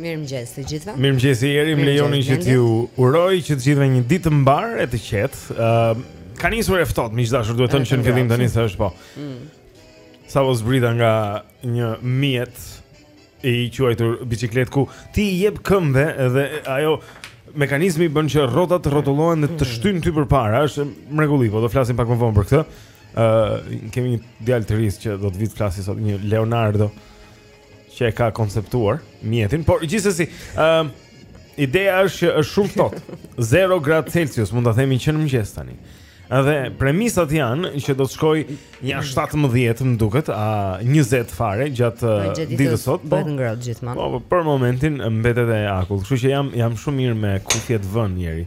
Mirëmëngjes të gjithëve. Mirëmëngjes Jeri, më lejoni që t'ju uroj që të gjithëve një ditë të mbarë e të qetë. Ëm ehm, uh, ka nisur e ftohtë, miq të dashur, duhet thënë që në fillim tani s'është po. Mm. Sapo zbrita nga një mjet i quajtur biçikletë ku ti i jep këmbëve dhe ajo mekanizmi bën që rrotat të rrotullohen dhe të mm. shtyn ty përpara, është mrekulli, po do flasim pak më vonë për këtë. Ë uh, kemi një djalë të ri që do të vijë të flasë sot një Leonardo. që e ka konceptuar mjetin, por gjithsesi, ë uh, ideja është që është shumë ftohtë. 0 gradë Celsius mund ta themi që në mëngjes tani. Edhe premisat janë që do të shkojë nja 17 më duket, a 20 fare gjatë ditës sot. Po bëhet ngrohtë gjithmonë. Po për momentin mbetet e akull, kështu që jam jam shumë mirë me kufjet vënë Jeri.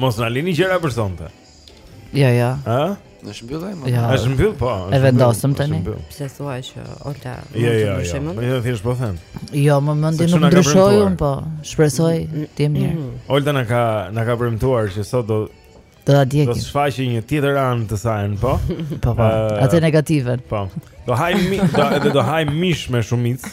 Mos na lini gjëra për sonte. Jo, jo. Ë? Është mbyllur ai. Jo. Është mbyll po. E vendosëm tani. Pse thua që Olta jo, jo, jo. më shemën? Jo, jo, thjesht po them. Jo, më mendin nuk ndryshoi un po. Shpresoj mm, mm, ti mirë. Mm. Olta na ka na ka premtuar që sot do do ta djegim. Do të shfaqë një tjetër anë të sajën, po? Po, po. Atë negativen. Po. Do hajë do edhe do hajë mish me shumicë.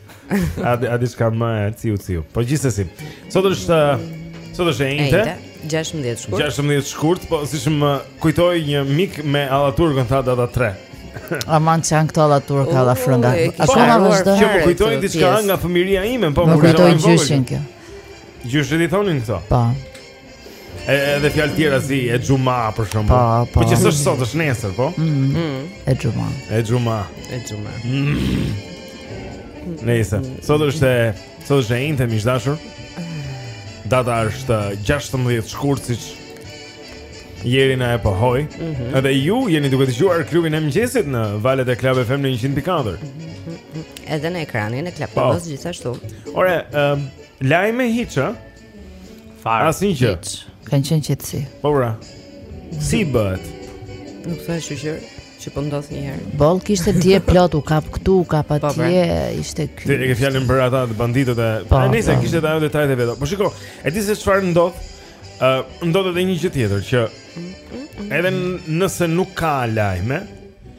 A a diçka më e ciu ciu. Po gjithsesi. Sot është sot është e enjte. 16 shkurt. 16 shkurt, po siç më kujtoi një mik me allaturkën tha data 3. Aman ç'janë këto allaturka allafrënga. A po na vazhdon? Kjo më kujtoi diçka nga fëmijëria ime, po më kujtoi gjyshin kjo. Gjyshi i thoshte këto. Po. Edhe fjalë tjera si e xhuma për shemb. Po, po. Po që s'është sot, është nesër, po? Ëh. Mm -hmm. E xhuma. E xhuma. E xhuma. Nejse sot është sot është e enjte miq të dashur. Data është 16 shkurt siç Jeri na e pohoi. Mm -hmm. Edhe ju jeni duke dëgjuar klubin e mëngjesit në valët e Club FM në 100.4. Mm -hmm. Edhe në ekranin e Club po. gjithashtu. Ore, um, lajme hiç, Fare. Asnjë gjë. Ka qenë qetësi. Po pra. Si bëhet? Nuk thua shqyr që po ndodh një herë. Boll kishte dje plot u kap këtu, u kap po, atje, ishte ky. Ti e ke fjalën për ata banditët e. Po, nejse po. kishte ajo detajet e veta. Po shiko, e di se çfarë ndodh? Ë, uh, ndodh edhe një gjë tjetër që edhe nëse nuk ka lajme,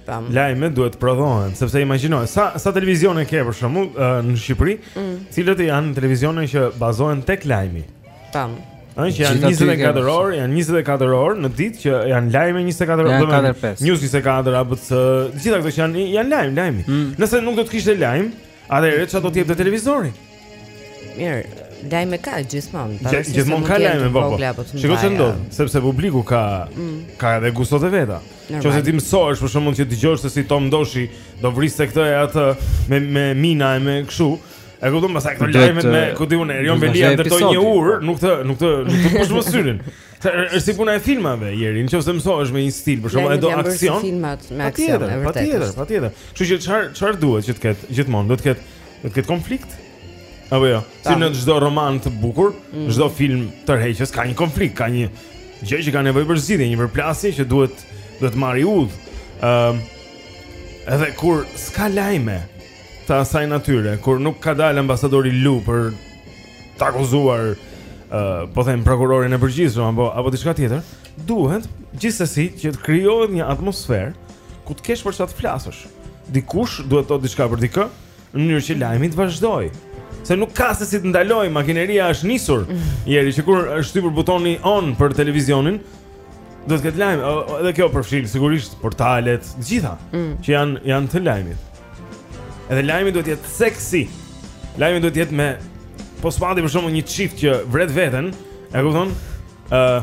Tam. Lajmet duhet të prodhohen, sepse imagjino, sa sa televizione ke për shembull në Shqipëri, mm. të cilët janë televizione që bazohen tek lajmi. Tam. Ëh, që janë 24 orë, janë 24 orë në ditë që janë lajme 24 orë, domethënë News 24, ABC, gjitha këto që janë janë lajm, lajmi. Mm. Nëse nuk do të kishte lajm, Atëherë çfarë do të jepte televizori? Mirë, lajme ka gjithmonë. Gjithmonë ka lajme po. po. Shikoj se ndodh, sepse publiku ka mm. ka edhe gustot e veta. Nëse ti mësohesh për shembull që të dëgjosh se si Tom Doshi do vriste këtë e atë me me mina e me kështu, E kuptoj, pastaj këto lajme me ku diun Erion Veliaj ndërtoi një urë, nuk të nuk të nuk të mbushin syrin. Është si puna e filmave, Jeri, nëse mësohesh me një stil, për shembull, do aksion. Po filmat me aksion, e vërtetë. Patjetër, patjetër. Kështu që çfarë çfarë duhet që të ketë gjithmonë, duhet të ketë do të ketë konflikt. Apo jo. Si në çdo roman të bukur, mm. çdo mm. film tërheqës ka një konflikt, ka një gjë që ka nevojë për zgjidhje, një përplasje që duhet do të marrë udhë. Ëm ehm, um, edhe kur s'ka lajme të asaj natyre, kur nuk ka dalë ambasadori Lu për të akuzuar uh, po them prokurorin e përgjithshëm apo apo diçka tjetër, duhet gjithsesi që të krijohet një atmosferë ku të kesh për çfarë të flasësh. Dikush duhet të thotë diçka për dikë në mënyrë që lajmi të vazhdojë. Se nuk ka se si të ndalojë, makineria është nisur. Jeri që kur është shtypur butoni on për televizionin, duhet të ketë lajm, edhe kjo përfshin sigurisht portalet, të gjitha mm. që janë janë të lajmit. Edhe lajmi duhet të jetë sexy. Lajmi duhet të jetë me, po s'pati për shembull një çift që vret veten, e kupton? ë uh,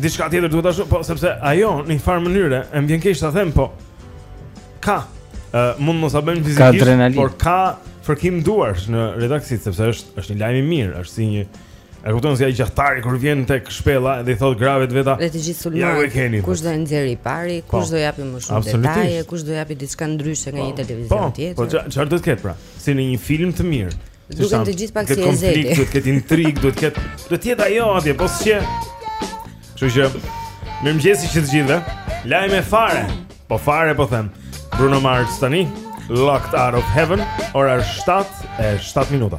diçka tjetër duhet ashtu, po sepse ajo në një farë mënyre e më vjen keq ta them, po ka ë uh, mund mos ta bëjnë fizikisht, por ka fërkim duarsh në redaksi sepse është është një lajm i mirë, është si një E kupton se ai gjahtari kur vjen tek shpella dhe i thotë grave të veta. Dhe të gjithë sulmojnë. Kush do e nxjerrë i pari, po, kush do japi më shumë detaje, kush do japi diçka ndryshe nga po, një televizion po, tjetër. Po, po, çfarë do të ketë pra? Si në një film të mirë. Duhet të gjithë pak si e zeti. Konflikt, duhet të ketë intrigë, duhet të ketë, do të jetë ajo atje, po s'ke. Kështu që mirëmëngjesi që të gjithëve. Lajme fare. Po fare po them. Bruno Mars tani, Locked Out of Heaven, ora 7 e 7 minuta.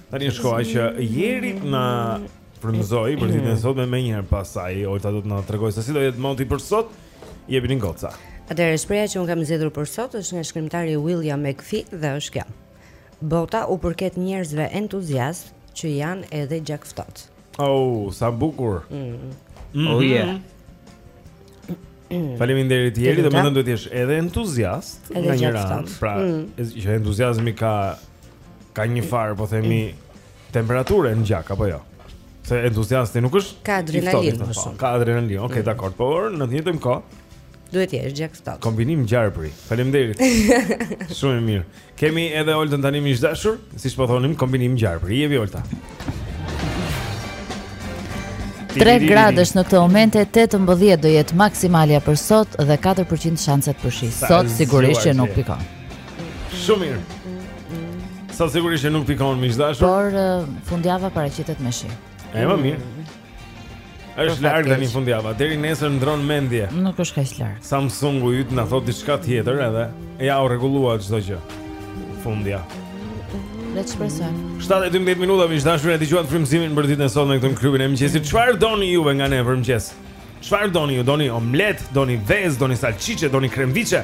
Tani është koha që Jeri të na frymëzojë për ditën e sotme menjëherë pas saj, Olta do të na tregojë se si do jetë moti për sot. Jepini goca. Atëherë shprehja që unë kam zgjedhur për sot është nga shkrimtari William McFee dhe është kjo. Bota u përket njerëzve entuziastë që janë edhe gjakftohtë. Oh, sa bukur. Mm. Mm -hmm. Oh yeah. Faleminderit Jeri, domethënë duhet të jesh edhe entuziast nga njëra anë. Pra, mm. që entuziazmi ka ka një farë po themi temperaturë në gjak apo jo. Se entuziasti nuk është ka adrenalinë më shumë. Ka adrenalinë, okay, mm. dakord, por në të njëjtën kohë duhet të jesh gjakftohtë. Kombinim gjarpri. Faleminderit. Shumë e mirë. Kemi edhe Oltën tani miq të dashur, siç po thonim, kombinim gjarpri. Jevi Olta. 3 gradë në këto momente, 18 do jetë maksimalja për sot dhe 4% shanset për shi. Sot sigurisht që nuk pikon. Shumë mirë. Sot sigurisht që nuk pikon miq të dashur. Por uh, fundjava paraqitet me shi. E më mirë. Mm. Është larg tani fundjava. Deri nesër ndron mendje. Nuk është kaq larg. Samsungu yt na thot diçka tjetër edhe ja u rregullua çdo gjë. Fundjava. Le të shpresojmë. 7:12 minuta miq të dashur, e dëgjuat frymëzimin për ditën e sotme këtu në klubin e mëngjesit. Çfarë doni ju nga ne për mëngjes? Çfarë doni ju? Doni omlet, doni vezë, doni salçiçe, doni kremviçe?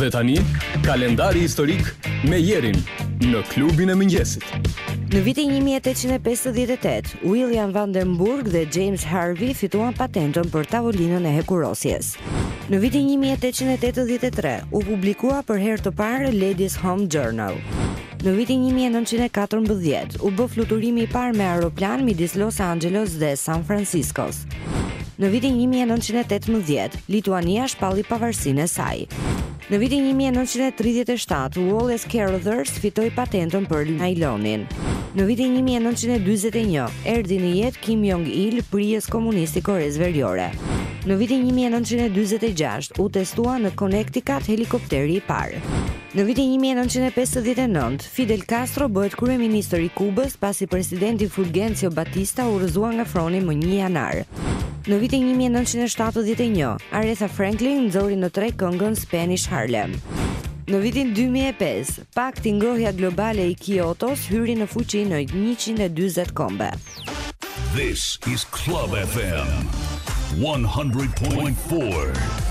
Dhe tani, kalendari historik me Jerin në klubin e mëngjesit. Në vitin 1858, William Vandenburg dhe James Harvey fituan patentën për tavolinën e hekurosjes. Në vitin 1883, u publikua për herë të parë Ladies Home Journal. Në vitin 1914, u bë fluturimi i parë me aeroplan midis Los Angeles dhe San Franciscos. Në vitin 1918, Lituania shpalli pavarësinë e saj. Në vitin 1937, Wallace Carothers fitoi patentën për najlonin. Në vitin 1941, erdhi në jetë Kim Jong-il, prijës komunist i Koresë Veriore. Në vitin 1946, u testua në Connecticut helikopteri i parë. Në vitin një mijë e nëntëqind e pesëdhjetë e nëntë, Fidel Castro bëhet kryeministër i Kubës pasi presidenti Fulgencio Batista u rrëzua nga froni më një janar. Në vitin një mijë e nëntëqind e shtatëdhjetë e një, Aretha Franklin nxori në treg këngën Spanish Harlem. Në vitin dy mijë e pesë, Pakti Ngrohja Globale i Kiotos hyri në fuqi në njëqind e dyzet kombe. This is Club FM 100.4.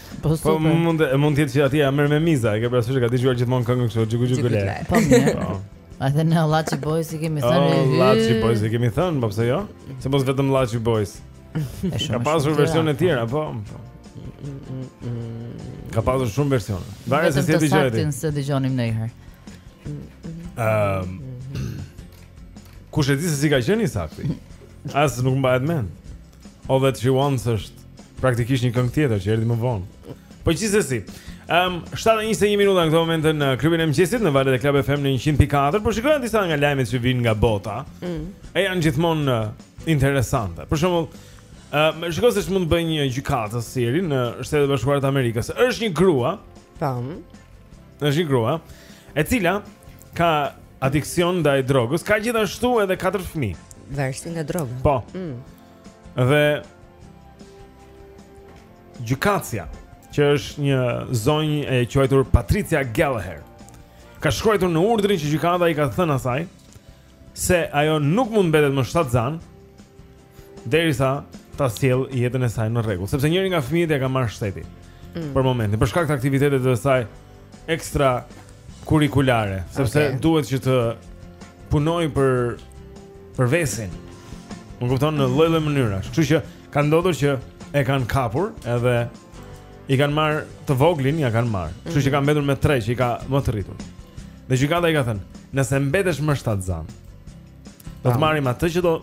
Po super. Po mund mund të jetë që ai t'ia merr me miza, e ke parasysh që ka dëgjuar gjithmonë këngën kështu xhiku xhiku le. Po mirë. Po. Edhe ne Laci Boys i kemi thënë. O, oh, Laci Boys i kemi thënë, po përse jo? Se mos vetëm Laci Boys Ka pasur versione të tjera, po Ka pasur shumë versione. Varet se si e dëgjoje ti. Vetëm të saktin s'e dëgjonim ndonjëherë ehm, Kush e di se si ka qenë i sakti? As nuk mbahet mend All That She Wants është praktikisht një këngë tjetër që erdhi më vonë. Po gjithsesi, ëm um, 7:21 minuta në këto momente në klubin e mëngjesit në valët e Club FM në 104, po shikoja disa nga lajmet që vijnë nga bota. Mm. E janë gjithmonë uh, interesante. Për shembull, ëm uh, shiko se ç'mund të bëjë një gjykatë seri në Shtetet e Bashkuara të Amerikës. Është një grua. Tam. Është një grua, e cila ka adiksion ndaj drogës, ka gjithashtu edhe katër fëmijë. Varësi nga droga. Po. Mm. Dhe gjykatësja, që është një zonjë e quajtur Patricia Gallagher, ka shkruar në urdhrin që gjykata i ka thënë asaj se ajo nuk mund mbetet më shtatzënë derisa ta sjell jetën e saj në rregull, sepse njëri nga fëmijët ja ka marrë shteti. Mm. Për momentin, për shkak të aktiviteteve të saj ekstra kurrikulare, sepse okay. duhet që të punoj për vesin. Më kupton në lloj-lloj mënyrash. Kështu që ka ndodhur që e kanë kapur edhe i kanë marrë të voglin, ja kanë marrë. Kështu që ka mbetur me 3 që i ka më të rritur. Dhe gjykata i ka thënë, nëse mbetesh më shtatzan, Do të marrim atë që do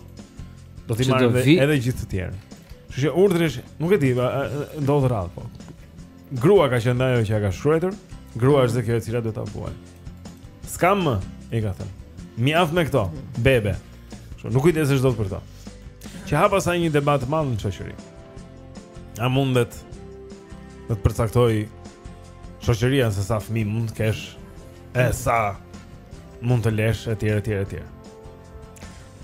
do të marrim vi... edhe gjithë të tjerë. Kështu që urdhri është, nuk e di, ndodh rrallë po. Grua ka qenë ajo që e ka shkruar. Grua është dhe kjo e cila do ta vuaj. S'ka më, i ka thënë. Mjaft me këto bebe. Kështu nuk kujdesesh dot për to. Që hap pastaj një debat të madh në shoqëri. A mundet të përcaktoj shoqëria se sa fëmijë mund të kesh? e sa mund të lesh etj etj etj.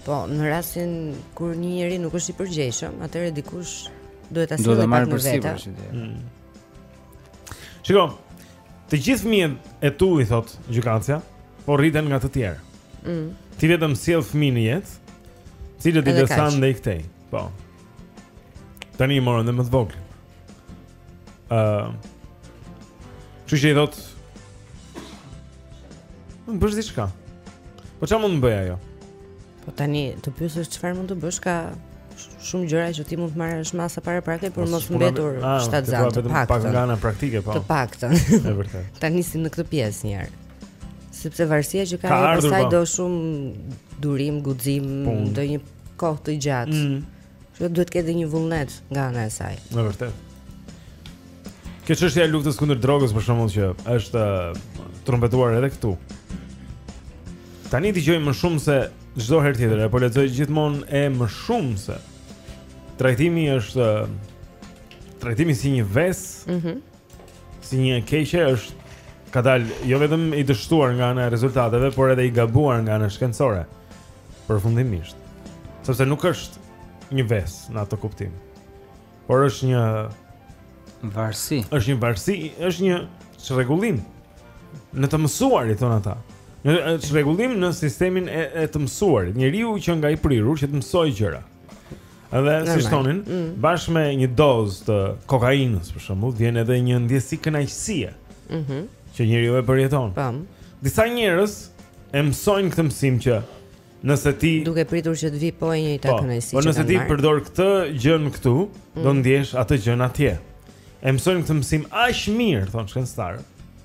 Po, në rastin kur një njeri nuk është i përgjegjshëm, atëherë dikush duhet ta sjellë pak në vete. Mm. Shiko. Të gjithë fëmijët e tu i thot gjykatësja, po rriten nga të tjerë. Mm. Ti vetëm sjell fëmijë në jetë, cilët i degdis andej këtej. Po. Tani i morën dhe më të voglin. Ë. Uh, Kështu që i thot: Mund të bësh diçka. Po çfarë mund të bëj ajo? Po tani të pyesësh çfarë mund të bësh ka shumë gjëra që ti mund të marrësh masa paraprake për mos mbetur ah, shtatzan të paktën. Pak nga ana praktike po. Të paktën. Është vërtet. Ta nisim në këtë pjesë një herë. Sepse varësia që ka ajo pastaj po. do shumë durim, guxim, do një kohë të gjatë. Mm. Që duhet të ketë dhe një vullnet nga ana e saj. Është vërtet. Kjo çështja e luftës kundër drogës për shembull që është trumpetuar edhe këtu. Tani dëgjoj më shumë se çdo herë tjetër, po lexoj gjithmonë e më shumë se trajtimi është trajtimi si një ves. Mhm. Mm si një e keqe është ka dal jo vetëm i dështuar nga ana e rezultateve, por edhe i gabuar nga ana shkencore. Përfundimisht. Sepse nuk është një ves në atë kuptim. Por është një varsi. Është një varsi, është një çrregullim në të mësuarit thonë ata. Një çrregullim në sistemin e, e të mësuarit, njeriu qenka i prirur që të mësojë gjëra. Edhe siç thonin, mm. bashkë me një dozë të kokainës për shembull, vjen edhe një ndjesi kënaqësie. Mhm. Mm që njeriu e përjeton. Po. Disa njerëz e mësojnë këtë mësim që nëse ti duke pritur që të vi po e njëjta po, kënaqësi. Po nëse ti përdor këtë gjën këtu, mm. do ndjesh atë gjën atje. E mësojnë këtë mësim aq mirë, thonë shkencëtarët.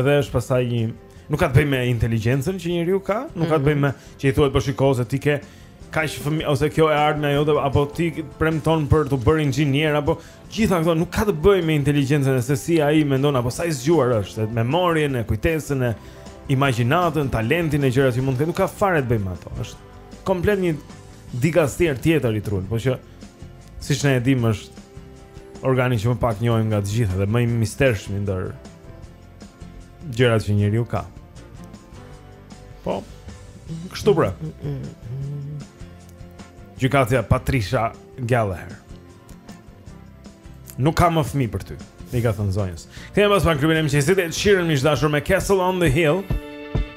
Edhe është pastaj një nuk ka të bëjë me inteligjencën që njeriu ka, nuk ka të bëjë mhm. me që i thuhet po shikoj se ti ke kaq fëmijë ose kjo e ardhmja jote apo ti premton për t'u bërë inxhinier apo gjitha këto nuk ka të bëjë me inteligjencën se si ai mendon apo sa i zgjuar është, me memorien, e kujtesën e imagjinatën, talentin e gjërat që mund të ketë, nuk ka fare të bëjë me ato. Është komplet një dikaster tjetër i trurit, por që siç ne e dimë është organi që më pak njohim nga të gjitha dhe më i mistershmi ndër gjërat që njeriu ka. Po. Kështu pra. Gjykatësja Patricia Gallagher. Nuk ka më fëmijë për ty. I ka thënë zonjës. Kthehemi pas pak në klubin e mëngjesit, Ed Sheeran miq të dashur me Castle on the Hill.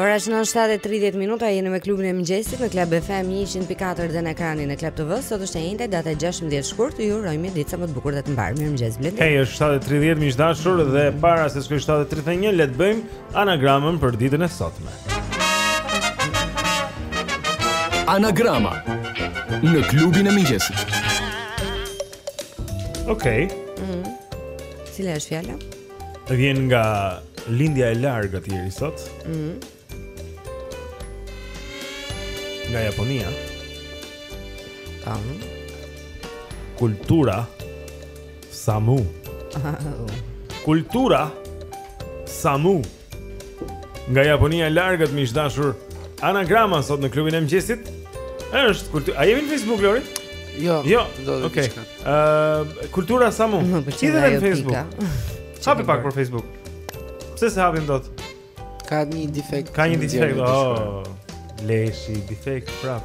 Ora shënon 7:30 minuta, jeni me klubin e mëngjesit në Club FM 104 dhe në ekranin e Club TV. Sot është e enjte, data 16 shkurt, ju urojmë një ditë sa më të bukur dhe të mbarë. Mirëmëngjes Blendi. Hey, është 7:30 miq të dashur dhe para se të shkojë 7:31, le të bëjmë Anagramën për ditën e sotme. Anagrama në klubin e mëngjesit. Okej. Mm. Cila është fjala? Vjen nga lindja e largët sot. Mm. Nga Japonia. Tam. Kultura Samu. Kultura Samu. Nga Japonia e largët miq të dashur anagrama sot në klubin e mëngjesit. Është kultura. A jemi në Facebook Lori? Jo. Jo. Okej. Ë kultura Samu. Ti dhe në Facebook. Hapi pak për Facebook. Pse s'e hapim dot? Ka një defekt. Ka një defekt. Oh. Leshi defekt prap.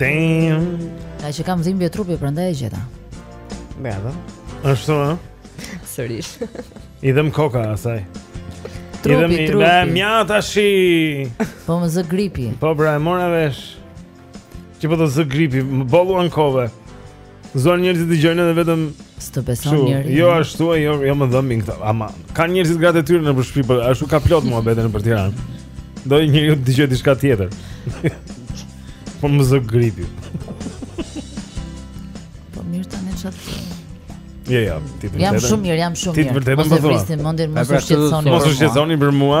Damn. Ta që kam dhimbje trupi prandaj e gjeta. Bravo. Ashtu ë? Sërish. I dhemb koka asaj. Trupi, i dhemb trupi. Po mjaft tashi. Po më zë gripi. Po bra, e mora vesh. Që po të zë gripi, më boll u ankove. S'duan njerëzit të dëgjojnë edhe vetëm S'të beson njeri Jo ashtu e jo, jo më dhembin këta Ama kanë njerëzit gratë e tyre nëpër shpi Po ashtu ka plot muhabete nëpër Tiranë Do njeriu të dëgjojë diçka tjetër Po më zë gripi Po mirë tani çfarë Ja, ja, ti të vërtetën. Jam shumë mirë, jam shumë mirë. Ti të vërtetën po thua. Mos e vrisni mendjen, mos u shqetësoni. Mos u shqetësoni për mua.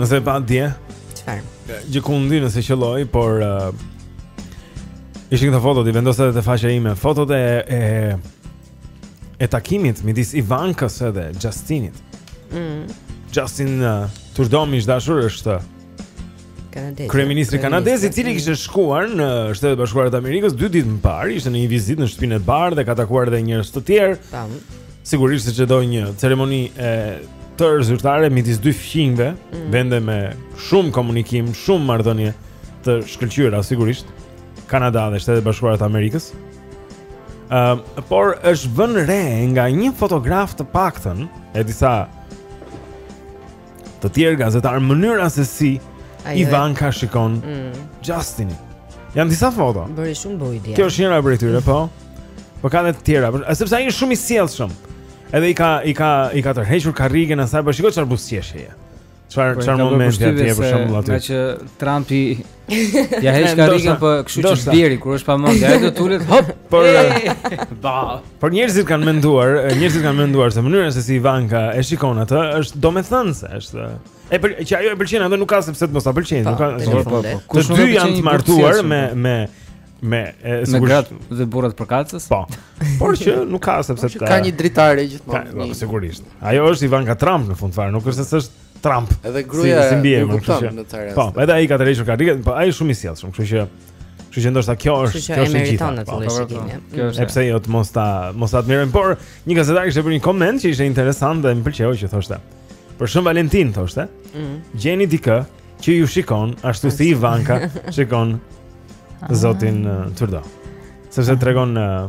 Nëse e patë dje. Çfarë? Gjëkundi nëse qelloi, por uh, ishin këto foto, i vendosa edhe te faqja ime, fotot e e e takimit midis Ivankës edhe Justinit. Mm. Justin uh, Trudeau, miq të dashur, është kryeministri kanadez. Kryeministri kanadez i cili kishte shkuar në Shtetet e Bashkuara të Amerikës dy ditë më parë, ishte në një vizitë në Shtëpinë e Bardhë dhe ka takuar edhe njerëz të tjerë. Tam. Sigurisht që qe një ceremoni e tërë zyrtare midis dy fqinjve, mm. vende me shumë komunikim, shumë marrëdhënie të shkëlqyera sigurisht, Kanada dhe Shtetet e Bashkuara të Amerikës. Ëm, uh, por është vënë re nga një fotograf të paktën e disa të tjerë gazetarë mënyra se si Ivanka e shikon mm. Justin. Janë disa foto. Bëri shumë bujë. Kjo është njëra prej tyre, po. Po ka dhe të tjera, por sepse ai është shumë i sjellshëm. Edhe i ka i ka i ka tërhequr karrigen asaj, po shiko çfarë buzëqeshje. Çfarë po, çfarë momenti atje për shembull aty. Nga që Trumpi Ia heq karrigen po kështu që zbieri kur është pa mend, ajo të ulet hop. Por ba. Por njerëzit kanë menduar, njerëzit kanë menduar se mënyra se si Ivanka e shikon atë është domethënëse, është e për, që ajo e pëlqen atë nuk ka se pse të mos ta pëlqejë, po, nuk ka. Po, po, po. Të dy janë të martuar me me me e me gratë dhe burrat përkatës. Po. Por që nuk ka se pse, ka. Ka një dritare gjithmonë. Po sigurisht. Ajo është Ivanka Trump në fund fare, nuk është se është Trump. Edhe gruaja si, si mbiemër, kështu që. Po, edhe ai ka tërhequr karrigen, po ai është shumë i sjellshëm, kështu që kështu që ndoshta kjo është kjo është e gjitha. Po, po, po, po. Kjo është. E pse jo të mos ta mos ta admirojmë, por një gazetar kishte bërë një koment që ishte interesant dhe më pëlqeu që thoshte. Për Shën Valentin thoshte. Mm. Gjeni dikë që ju shikon ashtu si Ivanka shikon ah. zotin uh, Trudeau. Sepse tregon uh,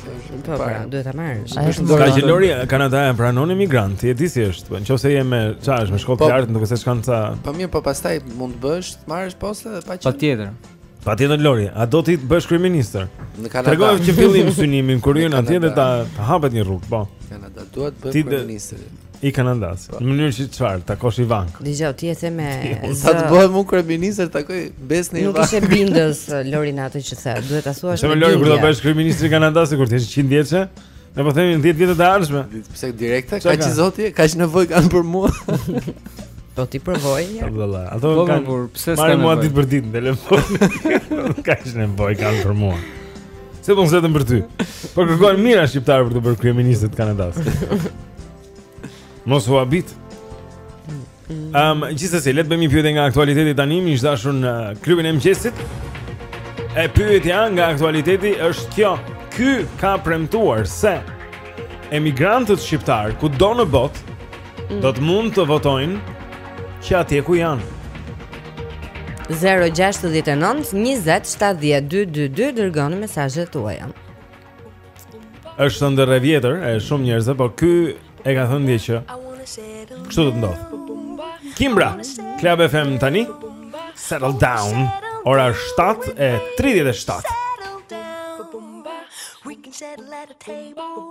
Po, pra, duhet ta marrësh. Ai është dorë. Ka Lori, Kanada e pranon emigrantë. E di si është, po nëse je me çaj, me shkollë të po- lartë, nuk e se çkan ca. Po mirë, po pastaj mund të bësh, të marrësh postë dhe pa çaj. Patjetër. Patjetër Lori, a do të bëhesh kryeministër? Në Kanada. Tregoje që në fillim synimin kur jeni atje dhe të hapet një rrugë, po. Kanada duhet të bëhesh kryeministër. I Kanadasë. Në mënyrë që çfarë, ta takosh Ivankën. Dije, ti e the me Sa të bëhet më kryeministër takoj Besni Ivank. Nuk ishe bindës eh, Lori në atë që the. Duhet ta thuash. Lori kur do bëhesh kryeministër i Kanadasë, kur të jesh 100 vjeç. Ne po themi 10 vjetët e ardhshme. Pse direkte? Kaq i zoti, kaq nevojë kanë për mua. Po ti provoje një. Po valla, ato po, kanë. Po pse s'ka nevojë? Marrin mua ditë për ditë në telefon. Kaq nevojë kanë për mua. Se po mërzitem për ty Po kërkojnë mijëra shqiptarë për të bërë kryeministër të Kanadasë Mos u habit um, Gjithsesi, le të bëjmë një pyetje nga aktualiteti tani Miq të dashur në klubin e mëngjesit E pyetja nga aktualiteti është kjo Ky ka premtuar se Emigrantët shqiptarë kudo në botë mm. do të mund të votojnë që atje ku janë. 0-6-9-20-70-2-22 Dërgoni mesazhet tuaja është ëndërr e vjetër E shumë njerëzve Po ky e ka thënë dje që Kështu do të ndodhë Kimbra Club FM tani Settle down Ora 7 e 37 We can settle at a table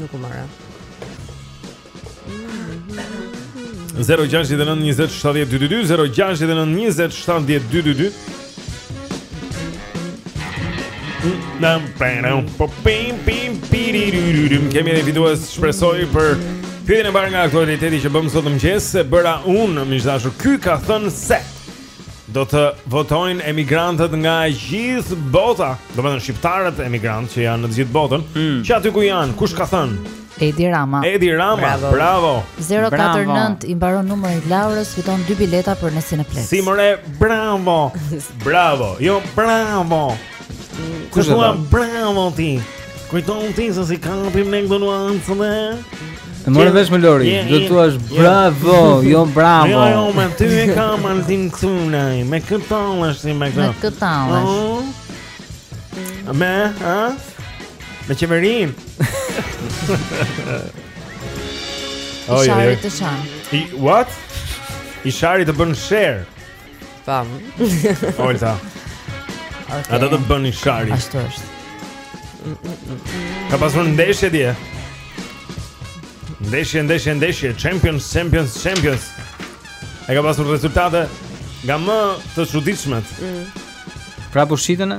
Nuk u mora. 0692070222 0692070222 Nam pranam po pim pim pirirurum kemi një fitues shpresoj për pyetjen e parë nga aktualiteti që bëmë sot mëngjes se bëra unë në mic, dashur. Ky ka thënë se Do të votojnë emigrantët nga gjithë bota, domethënë shqiptarët emigrantë që janë në gjithë botën, mm. që aty ku janë, kush ka thënë? Edi Rama. Edi Rama, bravo. bravo. 049 i mbaron numri i Laurës, fiton dy bileta për nesër në Plex. Simore, bravo. bravo. Jo, bravo. Kush do ta thonë? Bravo ti. Kujton ti se si i kapim ne këto nuanca ne Të merr vesh me Lori, yeah, do të thuash yeah. bravo, jo bravo Jo, jo, me ty e kam mendjen këtu ne, me kë tallesh si me kë Me kë tallesh oh. Me, ha? Me qeverinë I shari të shan I, what? I shari të bënë share Pam. Olta. Okay. A do të bëni shari. Ashtu është. Ka pasur ndeshje dje. Ndeshje, ndeshje, ndeshje, Champions, Champions, Champions. E ka pasur rezultate nga më të çuditshmet. Mm. Prapë u shitën?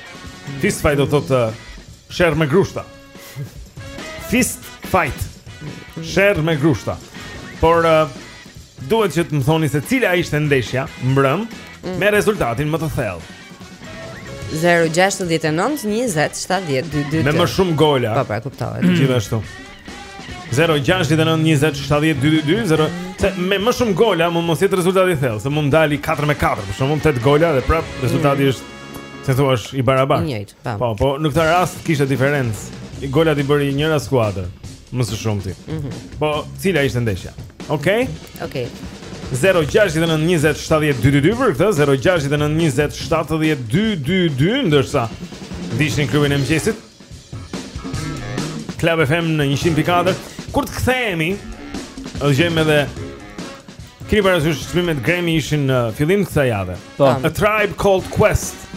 Fist fight do të thotë uh, sherr me grushta. Fist fight. Sherr me grushta. Por uh, duhet që të më thoni se cila ishte ndeshja mbrëm mm. me rezultatin më të thellë. 069 20 70 222. Me më shumë gola. Po, pra kuptohet. Gjithashtu. 0-6-9-20-70-2-2-2 Se me më shumë gola mund mos jetë rezultati i thellë Se mund dali 4 me 4 Për shembull 8 gola dhe prap rezultati mm. është Si të thuash i barabartë Njëjtë, pa Po, po, në këtë rast kishte diferencë Golat i bëri njëra skuadër Më së shumti mm -hmm. Po, cila ishte ndeshja Okej? Okay? Okej okay. 0-6-9-20-70-2-2-2 Për këtë 0-6-9-20-70-2-2-2 Ndërsa Ndiqni klubin e mëngjesit Club FM në 100.4 Kur të kthehemi do gjejmë edhe Kini parasysh çmimet Grammy ishin në uh, fillim kësaj jave po. A Tribe Called Quest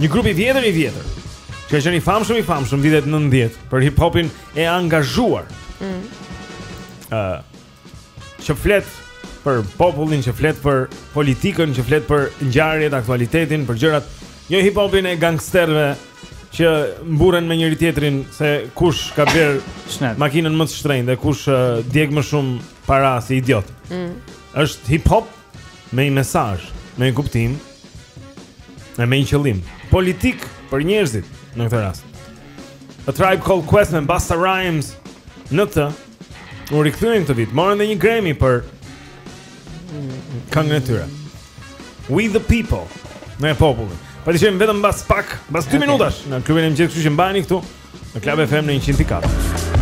Një grup i vjetër i vjetër Që ka qenë i famshëm i famshëm në vitet 90 Për hip-hopin e angazhuar mm. uh, që flet për popullin, që flet për politikën, që flet për ngjarjet, aktualitetin, për gjërat, jo hip-hopin e gangsterëve që mburren me njëri tjetrin se kush ka blerë makinën më të shtrenjtë dhe kush uh, djeg më shumë para si idiot. Mm. Është hip-hop me një mesazh, me një kuptim e me një qëllim politik për njerëzit në këtë rast. A Tribe Called Quest me Busta Rhymes në të U rikthyen këtë vit, morën dhe një Grammy për këngën e tyre We the people Ne populli Pra do jenë vetëm pas pak, mbas 2 okay. minutash Në klubin e mëngjesit kështu që mbajeni këtu Në Club FM në 100.4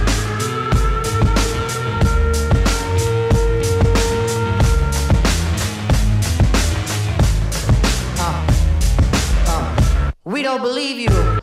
We don't believe you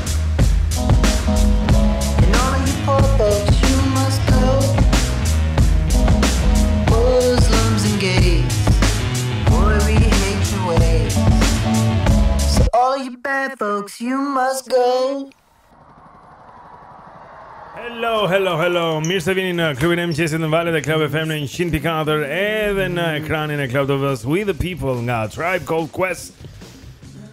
mirë se vini në klubin e mëngjesit në valët e Club FM në 100.4 edhe në ekranin e Club TV We the people nga Tribe Called Quest.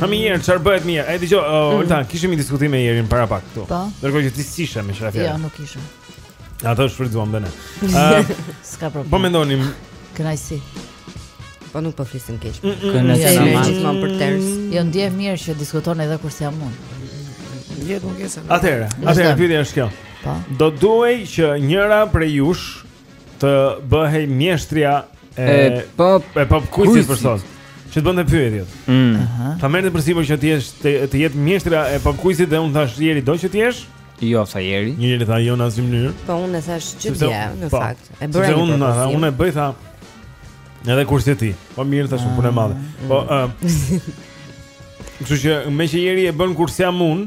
Hajmi njëherë, çfarë bëhet mi njëherë E di çë, mm. Olta, kishim një diskutim me Jerin para pak këtu Po Ndërkohë që ti s'ishe Jo, nuk isha Atë shfrytëzuam dhe ne uh, S'ka problem Po mendonim Kënaqësi Po nuk po flisim keq. Mm, mm, Kënaqësi mm, më gjithmonë për ters. Jo ndihem mirë që diskutoni edhe kur s'jam unë. Ndihet mungesa. Atëherë, atëherë pyetja është kjo. Po. Do duhej që njëra prej jush të bëhej mjeshtrja e, e pop e pop kuizit për sot. Që të bënte pyetjet. Mm. Ta merrnit përsipër që ti jesh të, të jetë mjeshtrja e pop kuizit dhe un thash Jeri do që të jesh. Jo, tha Jeri. Dhe Jeri tha jo në asnjë mënyrë. Po un e thash që ti je në po. fakt. E bëra. Sepse un tha, un e bëj tha. Edhe kur s'je ti. Po mirë thash un punë madhe. Mm. Po ë. Kështu që meqë Jeri e bën kur s'jam un.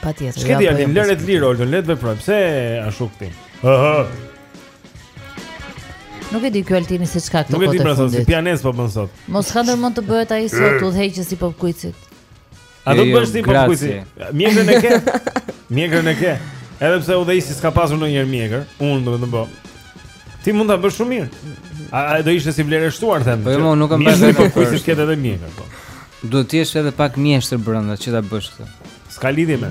Patjetër. Shiko ti Altin, lëre të lirë Oltën, le të veprojë. Pse ashtu ke ti? Aha. Nuk e di ky Altini se ç'ka këto kohët e fundit. Nuk e di pra si pijanec po bën sot. Mos ka ndërmend të bëhet ai sot udhëheqës i popkuizit. A do të bësh ti popkuizin? Mjekrën e ke? Mjekrën e ke. Edhe pse udhëheqësi s'ka pasur ndonjëherë mjekër, unë do të bëj. Ti mund ta bësh shumë mirë. A do ishte si vlerë e shtuar them. Po jo, nuk e mbaj. Mjeshtri i popkuizit të ketë edhe mjekër po. Duhet të jesh edhe pak mjeshtër brenda që ta bësh këtë. S'ka lidhje me.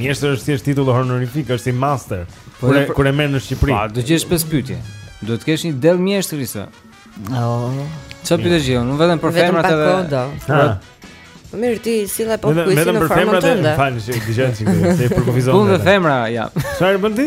Mjeshtër është thjesht titull honorifik, është si master. Po, kur e, kur e merr në Shqipëri. Po, do të jesh pesë pyetje. Duhet të kesh një del mjeshtërie sa. Oh. Çfarë pyetje janë? Unë vetëm për femrat edhe. Vetëm për femrat. Po mirë ti, sille po kuizin në formën tënde. Vetëm për femrat, falni, dëgjo, sikur të për kufizon. Unë femra jam. Çfarë bën ti?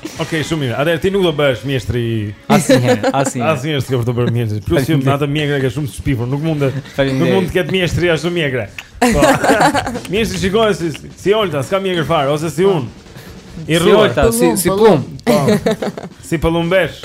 Okej, okay, shumë mirë. Atëherë ti nuk do bëhesh mjeshtri asnjëherë, asnjëherë. Asnjëherë s'ke për t'u bërë mjeshtri. Plus që me atë mjekër je shumë i shpifur, nuk mundet. Nuk mund të ketë mjeshtri ashtu me mjekër. Po. Mjeshtri shikohet si si Olta, s'ka mjekër fare ose si unë. I rruar si si pëllum. Po. Si pëllumbesh.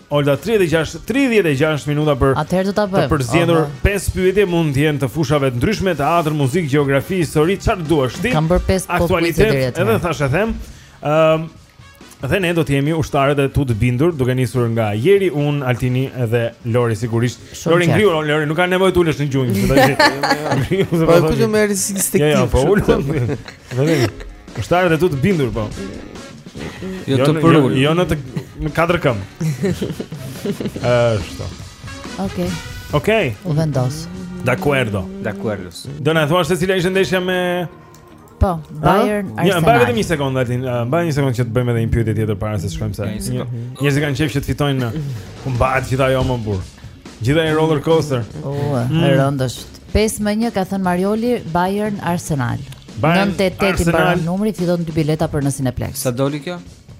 Olta 36 36 minuta për Atëherë do ta bëjmë. Të përzienur oh, pesë pyetje mund të jenë të fushave të ndryshme, teatër, muzikë, gjeografi, histori, çfarë duash ti. Kam bërë pesë aktualitet. Edhe thashetheme. Ëm uh, Dhe ne do të jemi ushtarët e tu të bindur, duke nisur nga Jeri, un, Altini dhe Lori sigurisht. Lori ngrihu, Lori nuk ka nevojë të ulesh në gjunjë, domethënë. Po ku do merr si stik. Ja, po ulem. Vetëm ushtarët e tu të bindur po. Jo të përul. Jo në të në katër këmbë. Ashtu. Okej. Okej. U vendos. D'accordo. D'accordo. Do na thuash se cila ishte ndeshja me Po, Bayern Arsenal. Ja, mbaj vetëm një sekondë aty. Mbaj një sekondë që të bëjmë edhe një pyetje tjetër para se të shkojmë sa. Njerëzit kanë qejf që të fitojnë në ku mbahet gjithë ajo more burrë. Gjithë ai roller coaster. Oh, e rëndë është. Pesë me një ka thënë Marioli, Bayern Arsenal. Bayern, 988 i mbaron numri, fiton dy bileta për në Cineplex. Sa doli kjo?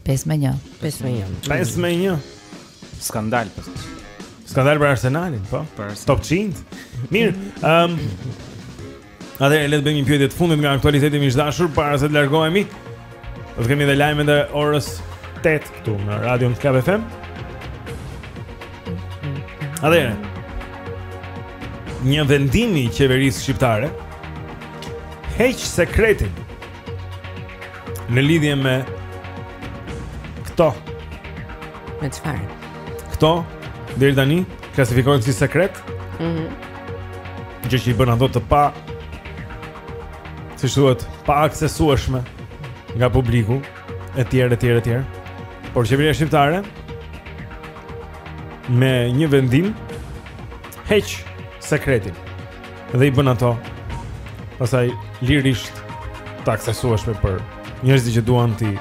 5 me 1. 5 me 1. 5 me 1. Skandal. Skandal për Arsenalin, po. Për Arsenal. Top 100. Mirë. Ehm. Um, Atëherë le të bëjmë një pyetje të fundit nga aktualiteti, miq të dashur, para se të largohemi. Do të kemi edhe lajmet e orës 8 këtu në Radion Club FM. Atëherë, një vendim i qeverisë shqiptare heq sekretin në lidhje me këto. Me çfarë? Këto deri tani klasifikohen si sekret. Mhm. Mm Gjë që i bën ato të pa si thuhet pa aksesueshme nga publiku e tjerë e tjerë e tjerë. Por qeveria shqiptare me një vendim heq sekretin dhe i bën ato pastaj lirisht të aksesueshme për njerëzit që duan t'i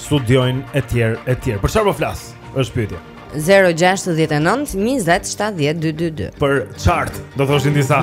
studiojnë e tjerë e tjerë. Për çfarë po flas? Është pyetja. 069 20 70 222. Për çart, do thoshin disa.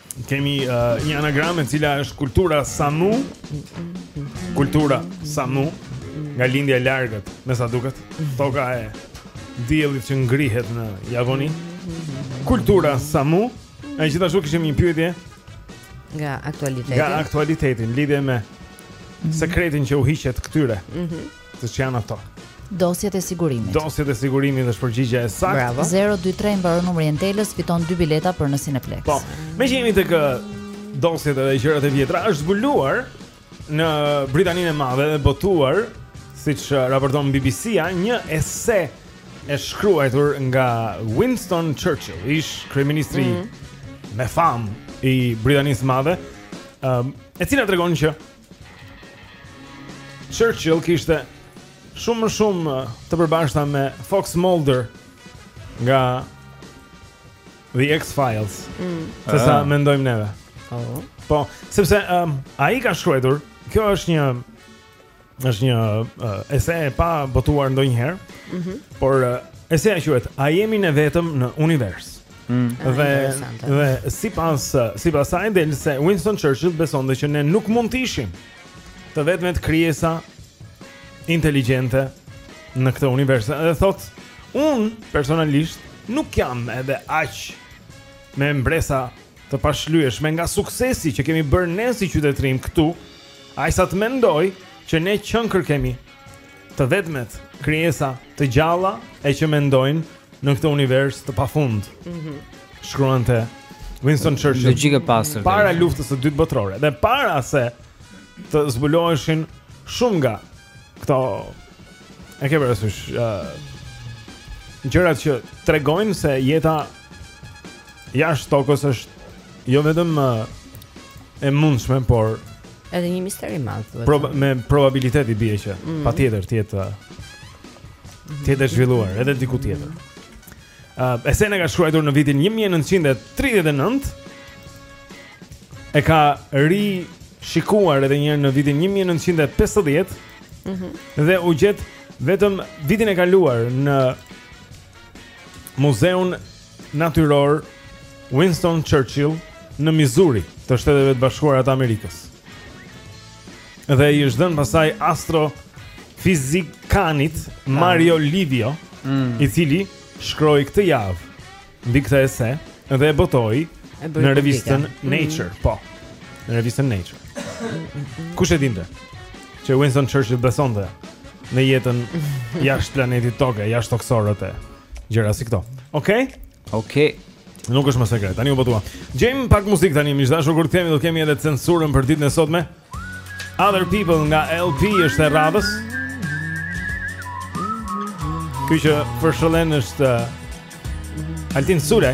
Kemi uh, një anagram e cila është kultura Samu. Kultura Samu nga lindja e largët, me sa duket. Toka e diellit që ngrihet në Japoni. Kultura Samu. E gjithashtu kishim një pyetje nga aktualiteti. Nga aktualiteti lidhje me sekretin që u hiqet këtyre. Mhm. Të çfarë janë ato. Dosjet e sigurimit. Dosjet e sigurimit është përgjigja e saktë. Bravo. 023 mbaron numri i Entelës, fiton dy bileta për në Cineplex. Po. Meqë jemi tek dosjet edhe gjërat e vjetra, është zbuluar në Britaninë e Madhe dhe botuar, siç raporton BBC-a, një ese e shkruajtur nga Winston Churchill, ish kryeministri mm -hmm. me famë i Britanisë së Madhe, um, e cila tregon që Churchill kishte shumë më shumë uh, të përbashkëta me Fox Mulder nga The X-Files. Mm. Sesa ah. mendojmë neve. Oh. Po, sepse um, ai ka shkruajtur, kjo është një është një uh, ese e pabotuar ndonjëherë. Mhm. Mm por uh, eseja quhet A jemi ne vetëm në univers? Mm. Ah, dhe dhe sipas saj ai del se Winston Churchill besonte që ne nuk mund të ishim të vetmet krijesa inteligjente në këtë univers. Dhe thotë, unë personalisht nuk jam edhe aq me mbresa të pashlyeshme nga suksesi që kemi bërë ne si qytetërim këtu, aq sa të mendoj që ne qenkërkemi të vetmet krijesa të gjalla e që mendojnë në këtë univers të pafund. Mhm. Mm Shkruante Winston Churchill. Logjikë e pastër. Para luftës së dytë botërore dhe para se të zbuloheshin shumë nga këto e ke parasysh ë uh, gjërat që tregojnë se jeta jashtë tokës është jo vetëm uh, e mundshme, por Edhe një mister i madh duhet. Pro, me probabilitet i bie që mm. patjetër të jetë mhm. të jetë zhvilluar edhe diku tjetër. Mm. Uh, Esenë e ka shkruajtur në vitin 1939. E ka rishikuar edhe një herë në vitin 1950. Mhm. Mm dhe u gjet vetëm vitin e kaluar në muzeun natyror Winston Churchill në Missouri të Shteteve të Bashkuara të Amerikës. Dhe i është dhënë pastaj astrofizikanit Mario Livio, mm. i cili shkroi këtë javë mbi këtë ese dhe e botoi në revistën mm. Nature, po. Në revistën Nature. Kush e dinte që Winston Churchill besonte në jetën jashtë planetit Tokë, jashtëtokësorët e Gjëra si këto. Okej. Okay? Okej. Okay. Nuk është më sekret. Tani u botua. Gjejmë pak muzikë tani, miq dashur kur themi do kemi edhe censurën për ditën e sotme. Other people nga LP është e radhës. Ky që përshëllen është uh, Altin Sule.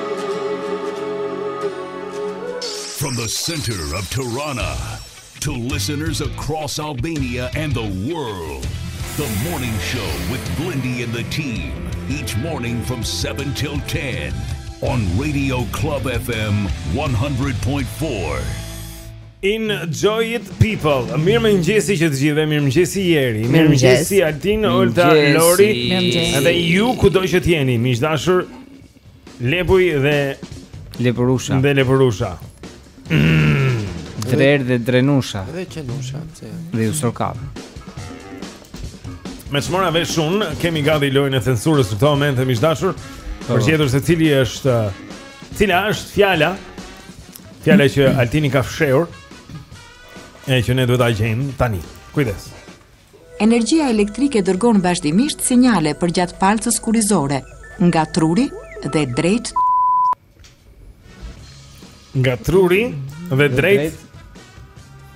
From the center of Tirana to listeners across Albania and the world. The morning show with Blendi and the team each morning from 7 till 10 on Radio Club FM 100.4. Enjoy it people. Mirëmëngjesi që të gjithëve, mirëmëngjesi Jeri, mirëmëngjesi Altin, Olta, Lori, edhe ju kudo që të jeni, miq dashur. Lepuj dhe Lepurusha. Dhe lepurusha. Drer dhe drenusha. Dhe qenusha, pse? Dhe ju sorkadhe. Me ç'mora vesh un, kemi gati lojën e censurës në këto momente miq dashur. Po. Për gjetur se cili është cila është fjala? Fjala që Altini ka fshehur. E që ne duhet ta gjejmë tani. Kujdes. Energjia elektrike dërgon vazhdimisht sinjale përgjatë palcës kurrizore, nga truri dhe drejt nga truri dhe drejt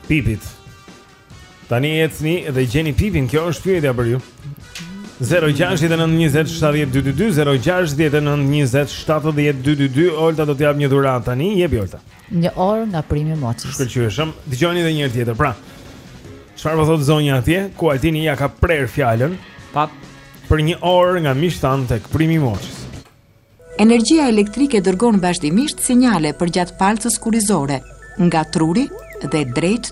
pipit. Tani ecni dhe gjeni pipin, kjo është pyetja për ju. 0697222222 Olta do të japë një dhuratë tani, jepi Olta. Një orë nga Premium Watches. Shkëlqyeshëm. Dëgjoni edhe një herë tjetër. Pra. Çfarë po thotë zonja atje? Ku Altini ia ka prerë fjalën? Pap për një orë nga miqtë tanë tek Premium Watches. Energjia elektrike dërgon vazhdimisht sinjale përgjatë palcës kurizore, nga truri dhe drejt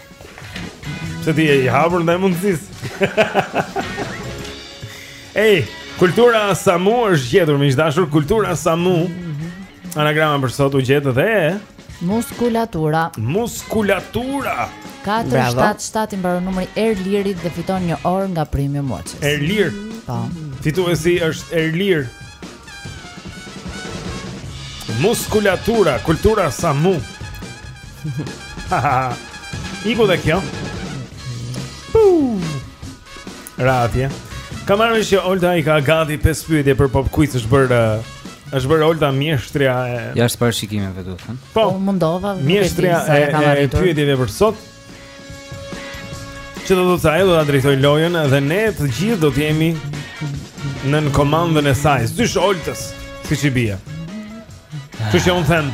Se ti je i hapur ndaj mundësisë Ej, kultura Samu është gjetur miq dashur kultura Samu Anagrama për sot u gjet dhe Muskulatura Muskulatura 477 i mbaron numri Erlirit dhe fiton një orë nga Premium Watches. Erlir. Po. Fituesi është Erlir. Muskulatura, kultura Samu. Iku dhe kjo Ra atje. Kam marrë vesh që Olta i ka gati 5 pyetje për pop quiz është bërë është bërë Olta mjeshtria e jashtë parashikimeve do të thënë. Po, po mundova mjeshtria e, e pyetjeve për sot. Që do të thotë ajo do ta drejtojë lojën dhe ne të gjithë do të jemi nën komandën e saj. Zysh Oltës, siç i bie. Kështu që un them,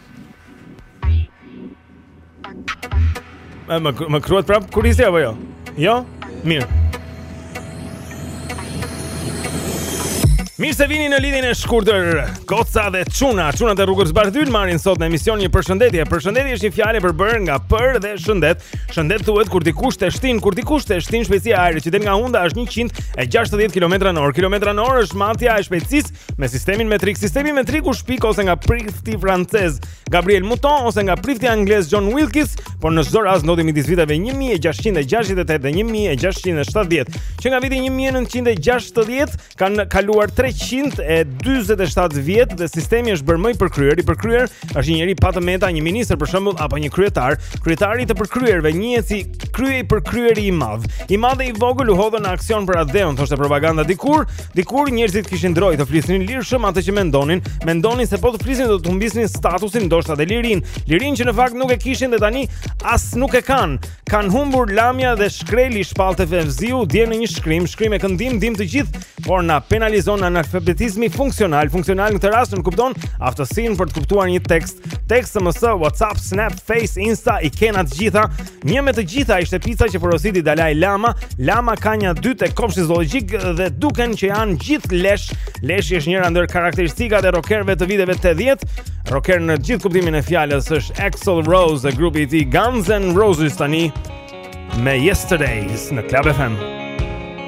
A m'u më kruhet prap kurrizi apo jo? Jo? Mirë. Mirë se vini në lidhjen e shkurtër. Goca dhe çuna, çunat e rrugës Bardhyl marrin sot në emision një përshëndetje. Përshëndetje është një fjalë e përbërë nga për dhe shëndet. Shëndet thuhet kur dikush teshtin, kur dikush teshtin shpejtësia e ajrit që del nga hunda është 160 km/h. Kilometra në orë është matja e shpejtësisë me sistemin metrik. Sistemi metrik u shpik ose nga prifti francez Gabriel Mouton ose nga prifti anglez John Wilkins, por në çdo rast ndodhi midis viteve 1668 dhe 1670. Që nga viti 1960 kanë kaluar 347 vjet dhe sistemi është bërë më i përkryer. I përkryer është një njeri pa të meta, një ministër për shembull apo një kryetar. Kryetari i të përkryerve njihet si krye i përkryeri i madh. I madh e i vogël u hodhën në aksion për atdheun, thoshte propaganda dikur, Dikur njerëzit kishin drojë të flisnin lirshëm atë që mendonin, mendonin se po të flisnin do të humbisnin statusin, ndoshta dhe lirinë. Lirinë që në fakt nuk e kishin dhe tani as nuk e kanë. Kanë humbur Lamja dhe Shkreli shpallte Fevziu dje në një shkrim, shkrim e këndim dimë të gjithë, por na penalizon analfabetizmi funksional. Funksional në këtë rast nënkupton aftësinë për të kuptuar një tekst. Tekst SMS, WhatsApp, Snap, Face, Insta i kena të gjitha, Një me të gjitha ishte pica që porositi Dalai Lama. Lama ka nja dy te kopshti zoologjik dhe duken që janë gjithë lesh. Leshi është njëra ndër karakteristikat e rockerëve të viteve 80. Rocker në gjithë kuptimin e fjalës është Axl Rose dhe grupi i tij Guns N' Roses tani me Yesterdays në Club FM.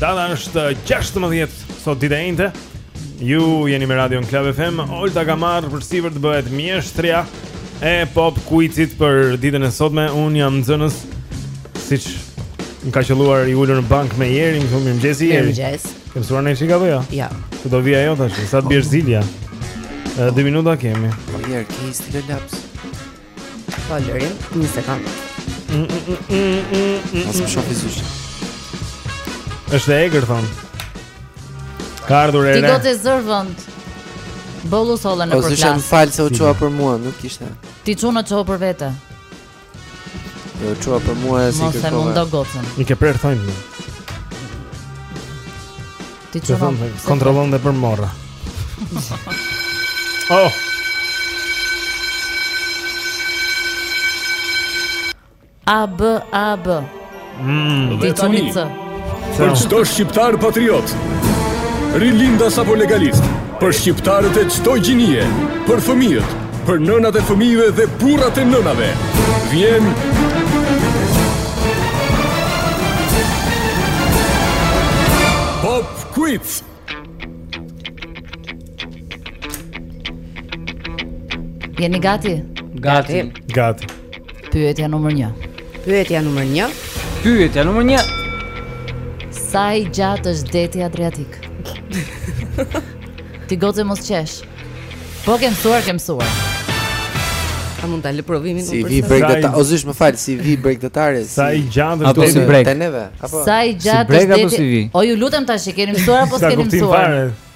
Data është 16 sot ditë e enjte Ju jeni me radion Club FM Olta ka marrë përsipër të bëhet mjeshtrja e pop kuizit për ditën e sotme Unë jam nxënës Siç më ka qëlluar i ulur në bankë me Jerin Mirëmëngjes Jeri Mëngjes Këmë suar në i shika dhe jo? Ja Këtë do vija jo tashti Sa të bjerë zilja Dy minuta kemi Po Jeri, kejës të lëpsë Po lërim, një sekondë. Mos më shofi zysha. Është e egër thonë. Ka ardhur era. Ti do të zërë vend. Bollu solla në përplas. Ose më fal se u çua për mua, nuk kishte. Ti çu u çua për vete. Jo çua për mua e s'i kërkova. Mos e mundo gocën. I ke prerë thonjtë. Ti që na kontrollon dhe për morra Oh A, B, A, B mm. Dhe tani Për çdo shqiptar patriot Rilindas apo legalist Për shqiptarët e çdo gjinie, për fëmijët, për nënat e fëmijëve dhe burrat e nënave, vjen Pop Quiz. Jeni gati? Gati. Gati. Pyetja numër 1. Pyetja numër 1. Pyetja numër 1. Sa i gjatë është deti Adriatik? Ti gocë mos qesh. Po kem mësuar, kem mësuar. A mund ta lë provimin si vijë bregdetare o zysh më fal si vijë bregdetare si sa i gjatë është si bregdet i neve apo sa i gjatë si breg apo si vijë o ju lutem tash e keni mësuar apo s'keni mësuar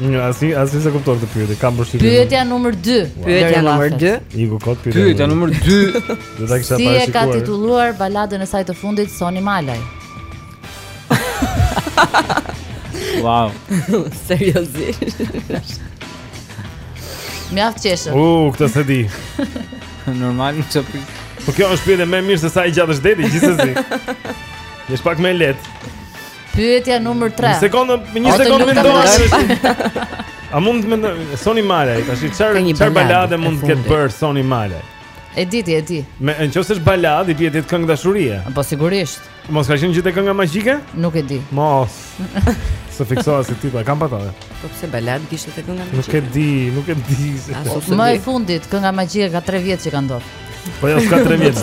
Jo asnjë asnjë s'e kupton këtë pyetje, kam përshtypjen. Pyetja numër 2. Pyetja numër 2. Iku kot pyetja. Pyetja numër 2. Do ta kisha parë. Si e ka titulluar baladën e saj të fundit Soni Malaj? Wow. Seriozisht. Mjaft qesh. U, uh, këtë s'e di. Normal në që prit. Po kjo është pyetje më mirë se sa i gjatë është deti, gjithsesi. Është pak më lehtë. Pyetja numër 3. Një sekondë, më jep një sekondë të mendoj. A mund të mendoj Soni Malaj, tash çfarë çfarë balade mund të ketë bërë Soni Malaj? E di ti, e di. Me në qoftë është baladë, i dihet këngë dashurie. Po sigurisht. Mos ka qenë gjë te kënga magjike? Nuk e di. Mos. S'e fiksova si titull, kam patave. Po pse baladë kishte te kënga magjike? Nuk e di, nuk e di. Më e fundit, kënga magjike ka 3 vjet që ka ndodhur. Po jo, ka 3 vjet.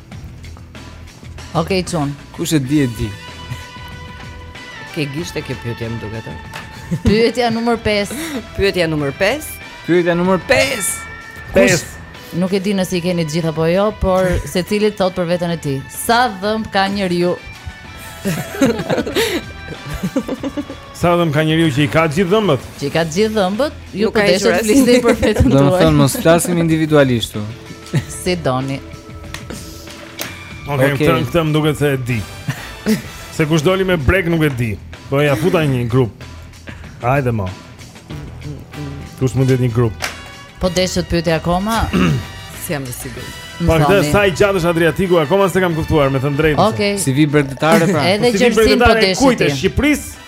Ok, çun. Kush e di e di. Ke gishte kjo pyetje më duket. Pyetja numër 5. Pyetja numër 5. Pyetja numër 5. 5. Nuk e di nëse i keni të gjitha apo jo, por secili thotë për veten e tij. Sa dhëmbë ka njeriu? Sa dhëmbë ka njeriu që i ka të gjithë dhëmbët? Që i ka të gjithë dhëmbët? Ju po deshët të flisni për veten tuaj. Domethënë mos flasim individualisht. Si doni. Okej, okay, okay. këtë më duket se e di. Se kush doli me brekë nuk e di. Po ja futa një grup. Hajde mo. Kush mund të jetë një grup? Po deshët pyetje akoma? s'jam i sigurt. Po këtë sa i gjatë është Adriatiku, akoma s'e kam kuptuar me thënë të drejtën. Okay. Si vijë bregdetare pra. Edhe po si gjerësi po deshët. Kujt, e Shqipërisë?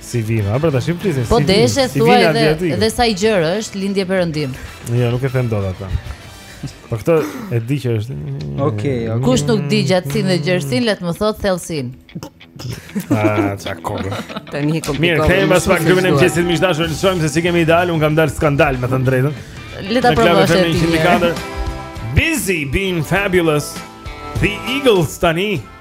Si vijë, a për të shim flisin Po deshe, thuaj edhe dhe sa i gjërë është lindje perëndim Jo, nuk e them dot atë Po këtë e di që është Okej, okay, okay. Kush nuk di gjatësinë dhe gjerësinë, le të më thotë thellësinë Ah, ça kodo. Tani e komplikoi. Mirë, kemi pas pas pak grupin e mëngjesit miq të dashur, le të shohim se si kemi dalë, un kam dal skandal me thënë të drejtën. Le ta provosh ti. Busy being fabulous. The Eagles tani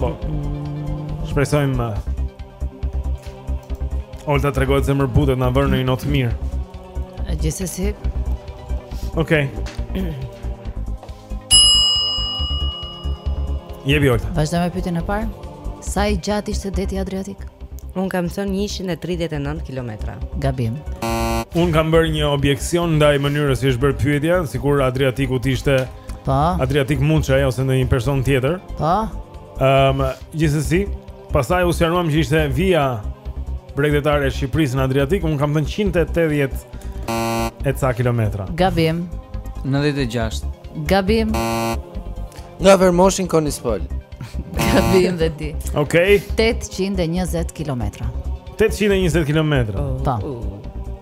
Po. Shpresojmë uh, Olta tregohet zemërbutë të na vërë ndonjë notë të mirë Gjithsesi Okej Jepi Olta Vazhdo me pyetjen e parë Sa i gjatë ishte deti Adriatik? Unë kam thënë 139 km Gabim Unë kam bërë një objeksion Ndaj mënyrës si është bërë pyetja Sikur Adriatikut ishte 139 km Po. Adriatik Munçaj ose ndonjë person tjetër. Po. Ëm, um, gjithsesi, pastaj u sqaruam që ishte vija bregdetare e Shqipërisë në Adriatik, un kam thënë 180 e ca kilometra. Gabim. 96. Gabim. Nga Vermoshi në Konispol. Gabim dhe ti. Okej. Okay. 820 kilometra. 820 kilometra. Po.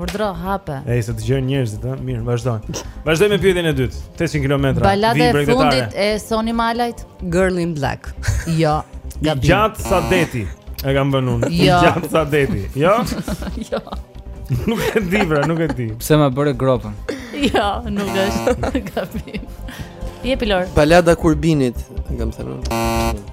Urdhro hape. Ej, se të dëgjojnë njerëzit, ëh, mirë, vazhdojmë. Vazhdojmë me pyetjen e dytë. 800 kilometra. Balada e fundit e Soni Malajt, Girl in Black. Jo. I gjatë sa deti. E kam vënë unë. I jo. gjatë sa deti. Jo? Jo. Nuk e di, bre, nuk e di. Pse ma bëre gropën? Jo, nuk është gabim. Je pilor. Balada e Kurbinit, kam thënë.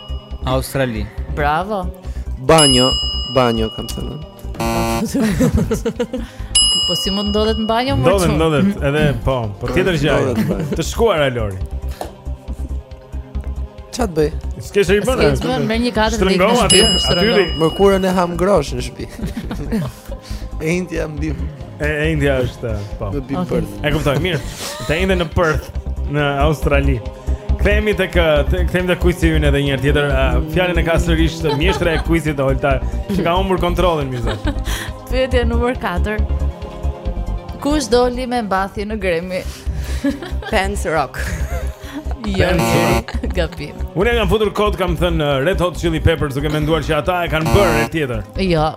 Australi. Bravo. Banjo, banjo kam thënë. Po si mund ndodhet në banjo më çon? Ndodhet, ndodhet, edhe po, po tjetër gjë. Ç'ke shkruar Lori. Ça të bëj. S'ke ç'i bën. S'ke bërë më nja katër ditë. Shtrëngova aty, aty. Po kur unë ha grosh në shtëpi. E indja mbi. E indja është, po. Në bim E kuptoj, mirë. Te ne në Perth në Australi. Kthehemi tek kthehemi tek kuizi ynë edhe një herë tjetër. Fjalën e ka sërisht mjeshtrja e kuizit Olta, që ka humbur kontrollin më sot. Pyetja numër 4. Kush doli me mbathje në Grammy? Pens Rock. Jo, gabim. Unë kam futur kot, kam thënë uh, Red Hot Chili Peppers duke menduar se ata e kanë bërë herë tjetër. Jo,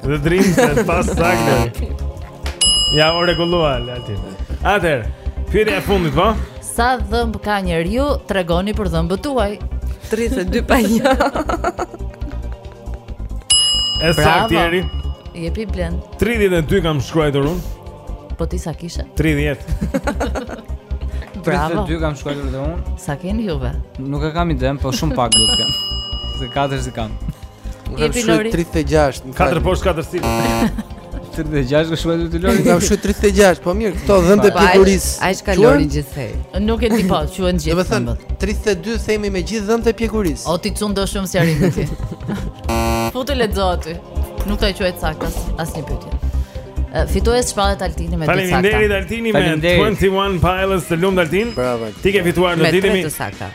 The Dream se është pas sakte. Ja, u rregullua, Altin. Atëherë, pyetja e fundit, po? Sa dhëmbë ka njeriu, tregoni për dhëmbët tuaj. 32 pa një. E saktë. Jepi Blend. 32 kam shkruajtur unë. Po ti sa kishe? 30. Bravo. 32 kam shkruajtur dhe unë. Sa keni juve? Nuk e kam idenë, po shumë pak do të kem. Se katër s'i kam. Unë kam shkruar 36, më fal. 4 poshtë 4 sipër. 36 është shumë o Lori. Kam shuar 36, po mirë, këto dhëmbët e pjekurisë. Ai është kali Lori gjithsej. Nuk e di po, quhen gjithë. Domethënë 32 themi me gjithë dhëmbët e pjekurisë. O ti çun do shumë si arrin ti. Futu lexo aty. Nuk ta quaj të saktë as asnjë pyetje. Fitues shpallet Altini me të sakta. Faleminderit Altini me 21 Pilots të lumtë Altin. Bravo. Ti ke fituar në ditën e saktë.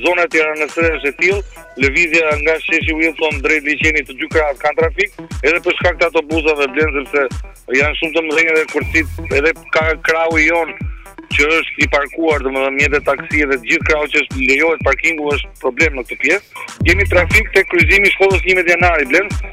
Zona e Tiranës së Re është e tillë, lëvizja nga sheshi Wilson drejt liqenit të dy krahët kanë trafik, edhe për shkak të autobusave Blendi sepse janë shumë të mëdhenj dhe korsitë, edhe ka krahu i jonë që është i parkuar, domethënë mjete taksi edhe të gjithë krahu që lejohet parkingu është problem në këtë pjesë. Kemi trafik tek kryqëzimi i shkollës 11 Janari Blendi,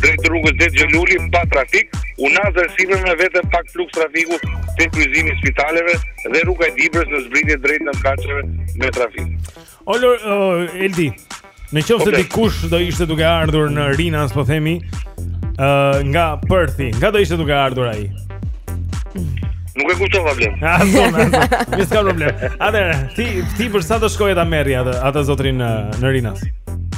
drejt rrugës Dedë Gjo Luli pa trafik, unaza e sipërme vetëm pak fluks trafiku te kryqëzimi i spitaleve dhe rruga e Dibrës në zbritje drejt në kaqeve me trafik. Ore uh, Eldi, në qoftë se dikush do ishte duke ardhur në Rinas, po themi, uh, nga Perthi, nga do ishte duke ardhur ai? Nuk e kuptoj problem. Ha, zonë. Nuk ka problem. Atëherë, ti ti për sa do shkoje ta merrje atë atë zotrin në, në Rinas?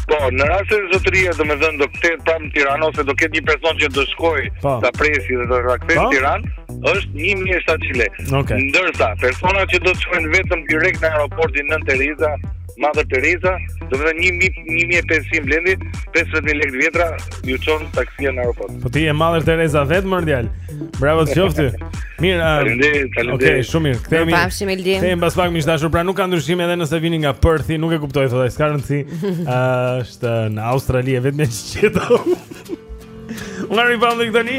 Po, në rast se zotëria domethënë do të kthehet pranë Tiranë ose do ketë një person që do shkojë po. ta presi dhe do të kthehet në po. Tiranë, është 1700 lekë. Okay. Ndërsa personat që do të shkojnë vetëm direkt në aeroportin Nënë Tereza, Mother Teresa, domethënë 1500 Blendi, 15000 lekë të vjetra ju çon taksia në aeroport. Po ti je Mother Teresa vetë mor djalë. Bravo të qoftë. Mirë, faleminderit, faleminderit. Okej, shumë mirë. Kthehemi. Pafshim, Eldi. Kthehemi pas pak miq të dashur, pra nuk ka ndryshim edhe nëse vini nga Perthi, nuk e kuptoj thotë ai, s'ka rëndësi. Është në Australi vetëm çeto. Unë arrivaj tani.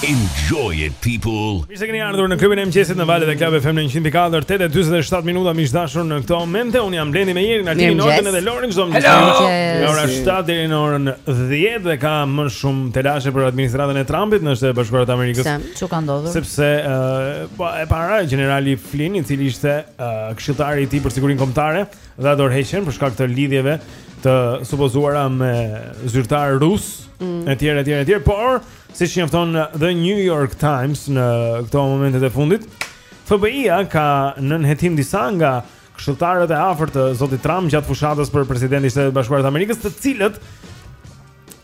Enjoy it people. Mirë se keni ardhur në klubin e mëngjesit në valët e Club FM në 104 8:47 minuta miq të dashur në këto momente unë jam Blendi me Erin, Timin, Ortin edhe Lorin çdo mëngjes. Nga ora 7 deri në orën 10 dhe ka më shumë telashe për administratën e Trumpit në Shtetet Bashkuara të Amerikës. Se ç'u ka ndodhur? Sepse po e para gjenerali Flynn i cili ishte këshilltari i tij për sigurinë kombëtare dha dorëheqjen për shkak të lidhjeve të supozuara me zyrtarë rusë mm. etj etj etj por Siç njofton The New York Times në këto momentet e fundit, FBI-a ka nën hetim disa nga këshilltarët e afërt të zotit Trump gjatë fushatës për president i Shteteve të Bashkuara të Amerikës, të cilët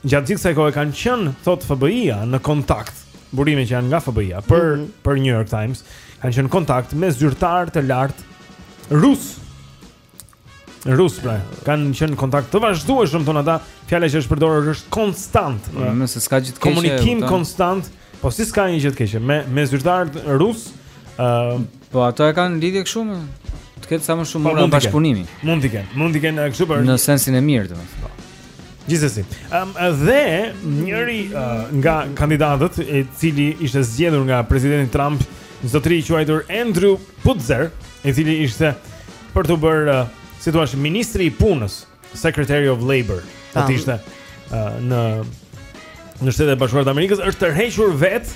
gjatë gjithë kësaj kohe kanë qenë thotë FBI-a në kontakt burime që janë nga FBI-a për mm -hmm. për New York Times, kanë qenë në kontakt me zyrtarë të lartë rusë Rusë pra, kanë qenë në kontakt të vazhdueshëm thonë ata, fjala që është përdorur është konstant. Po, nëse s'ka gjë të keqe. Komunikim konstant, po si s'ka një gjë të keqe me me zyrtarët rusë, ë uh, po ato e kanë lidhje kështu me të ketë sa më shumë po, ura bashkëpunimi. Mund të kenë, mund të kenë kështu për në sensin e mirë domethënë. Po. Gjithsesi, um, dhe njëri uh, nga kandidatët i cili ishte zgjedhur nga presidenti Trump, zotëri i quajtur Andrew Puzder, i cili ishte për t'u bërë uh, si thua ministri i punës, Secretary of Labor, do të ishte uh, në në shtetet e bashkuara të Amerikës është tërhequr vetë,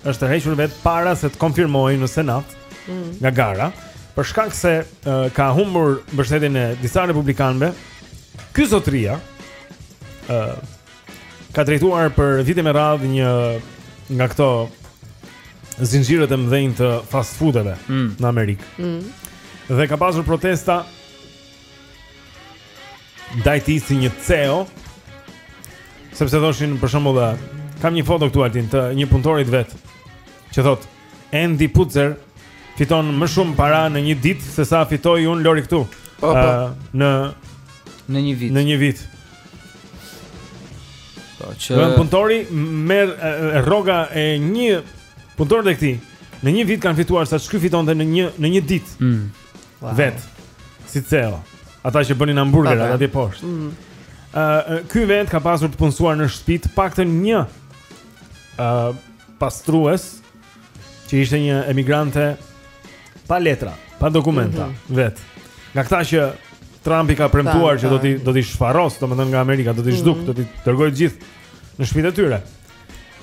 është tërhequr vetë para se të konfirmohej në Senat mm. nga gara, për shkak se uh, ka humbur mbështetjen e disa republikanëve Ky zotria ë uh, ka drejtuar për vite me radhë një nga këto zinxhirët e mëdhenj të fast foodeve mm. në Amerikë. Mm. Dhe ka pasur protesta ndaj tij si një CEO sepse thoshin për shembull kam një foto këtu Altin të një punëtorit të vet që thotë Andy Puzder fiton më shumë para në një ditë se sa fitoj unë Lori këtu. Po, po. në në një vit. Në një vit. Po që Një puntor merr rroga e një puntori të këtij. Në një vit kanë fituar sa ç'ky fitonte në një në një ditë. Mm. Wow. Vetë. Si CEO. Ata që bënin hamburgera atje poshtë. Mm. Ëh, mm. uh, ky vetë ka pasur të punësuar në shtëpi të paktën një ë uh, pastruese që ishte një emigrante pa letra, pa dokumenta mm -hmm vetë. Nga këta që Trumpi ka premtuar që do t'i do t'i shfarosë, domethënë nga Amerika do t'i zhdukë, mm -hmm. do t'i dërgojë të gjithë në shtëpitë e tyre.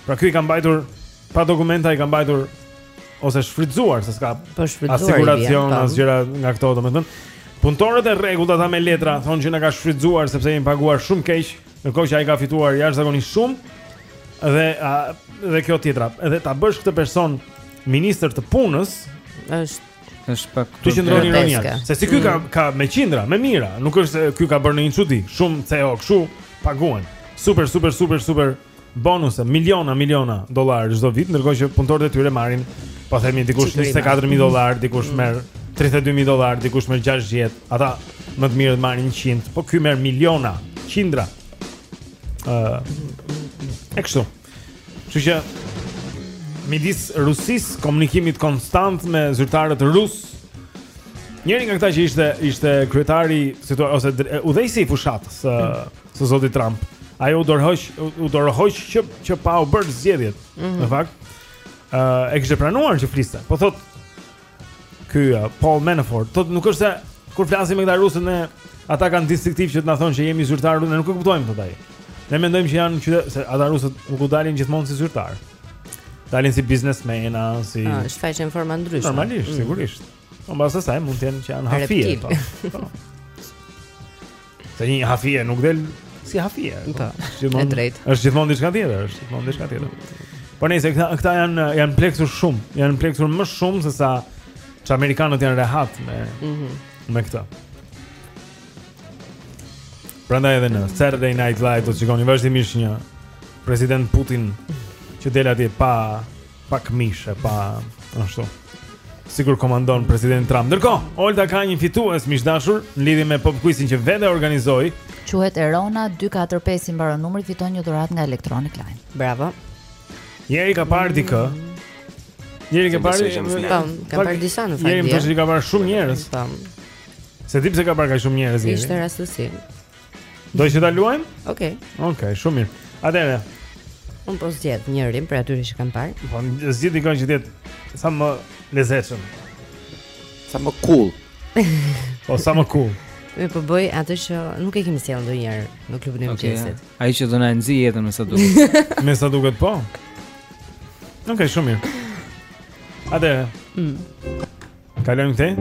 Pra ky i ka mbajtur pa dokumenta, i ka mbajtur ose shfrytzuar se s'ka paguar siguracion as gjëra nga këto, domethënë. Punëtorët e rregullt ata me letra thonë që na ka shfrytzuar sepse jemi paguar shumë keq. Ndërkohë që ai ka fituar jashtëzakonisht shumë dhe a, dhe kjo tjetra, edhe ta bësh këtë person ministër të punës është është pak tek qëndron ironia. Se si ky ka mm. ka me qindra, me mijëra, nuk është se ky ka bërë ndonjë çudi, shumë CEO kështu paguhen. Super super super super bonuse, miliona, miliona dollar çdo vit, ndërkohë që punëtorët e tyre marrin, po themi dikush 24000 dollar, dikush mm. merr 32000 dollar, dikush merr 60, ata më të mirët marrin 100, po ky merr miliona, qindra. ë uh, Ekso. Kështu që midis Rusisë komunikimit konstant me zyrtarët rusë. Njëri nga këta që ishte ishte kryetari ose udhëheqësi i fushatës, mm. së zotit Trump. Ai u dorëhoq, u dorëhoq që që pa u bërë zgjedhjet. Mm -hmm. Në fakt, ë uh, e kishte pranuar që fliste. Po thotë ky uh, Paul Manafort, thotë nuk është se kur flasim me këta rusët ne ata kanë distinktiv që të na thonë që jemi zyrtarë, ne nuk e kuptojmë thotë ai. Ne mendojmë që janë qytet, se ata rusët nuk u dalin gjithmonë si zyrtarë. Dalin si biznesmena, si Ah, shfaqen në forma ndryshme. Normalisht, mm. sigurisht. Po mbas asaj mund të jenë që janë hafije. Po. po. Se një hafije nuk del si hafije. Po. Po. Është gjithmonë është gjithmonë diçka tjetër, është gjithmonë diçka tjetër. Po nëse këta këta janë janë pleksur shumë, janë pleksur më shumë se sa që amerikanët janë rehat me mm -hmm. me këtë. Prandaj edhe në Saturday Night Live do të shikoni vazhdimisht një president Putin që del atje pa pa këmishë e pa ashtu. Sikur komandon president Trump. Ndërkohë, Olta ka një fitues miq të dashur në lidhje me pop quizin që vetë organizoi. Quhet Erona 245 i mbaron numri fiton një dhuratë nga Electronic Line. Bravo. Jeri ka parë dikë. Jeri ka parë. Po, ka parë disa në fakt. Jeri më thoshte ka parë shumë njerëz. Po. S'e di pse ka parë kaq shumë njerëz. Ishte rastësi. Do që ta luajmë? Okej. Okay. Okej, okay, shumë mirë. Atëherë. Unë po zgjedh njërin prej atyre që kam parë. Po zgjedh dikënd që të jetë sa më lezetshëm. Sa më cool. po sa më cool. Unë po bëj atë që nuk e kemi sjellë ndonjëherë në klubin e okay, mëngjesit. Ai që do na nxi jetën me sa duket. me sa duket po. Okej, okay, shumë mirë. Atëherë. Mm. Kalojmë këtej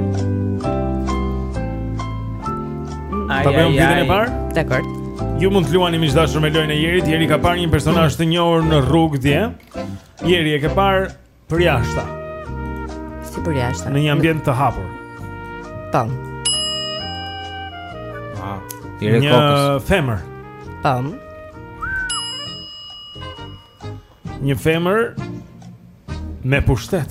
Ta bëjmë pyetjen e parë? Dakord Ju mund të luani miq të dashur me lojën e Jerit Jeri ka parë një personazh të njohur në rrugë dje Jeri e ke parë përjashta Si përjashta Në një ambient të hapur Po ah, Një femër Po Një femër Me pushtet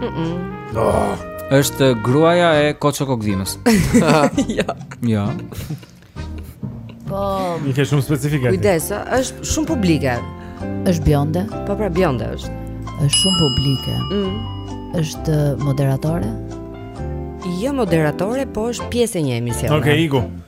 Mm -mm. Oh. Është gruaja e Koço Kokëdhimës. jo. Jo. Po. M'i ke shumë specifike. Kujdes, është shumë publike. Është bjonde? Po pra bjonde është. Është shumë publike. Mm. Është moderatore? Jo moderatore, po është pjesë e një emisioni. Okej, okay, iku.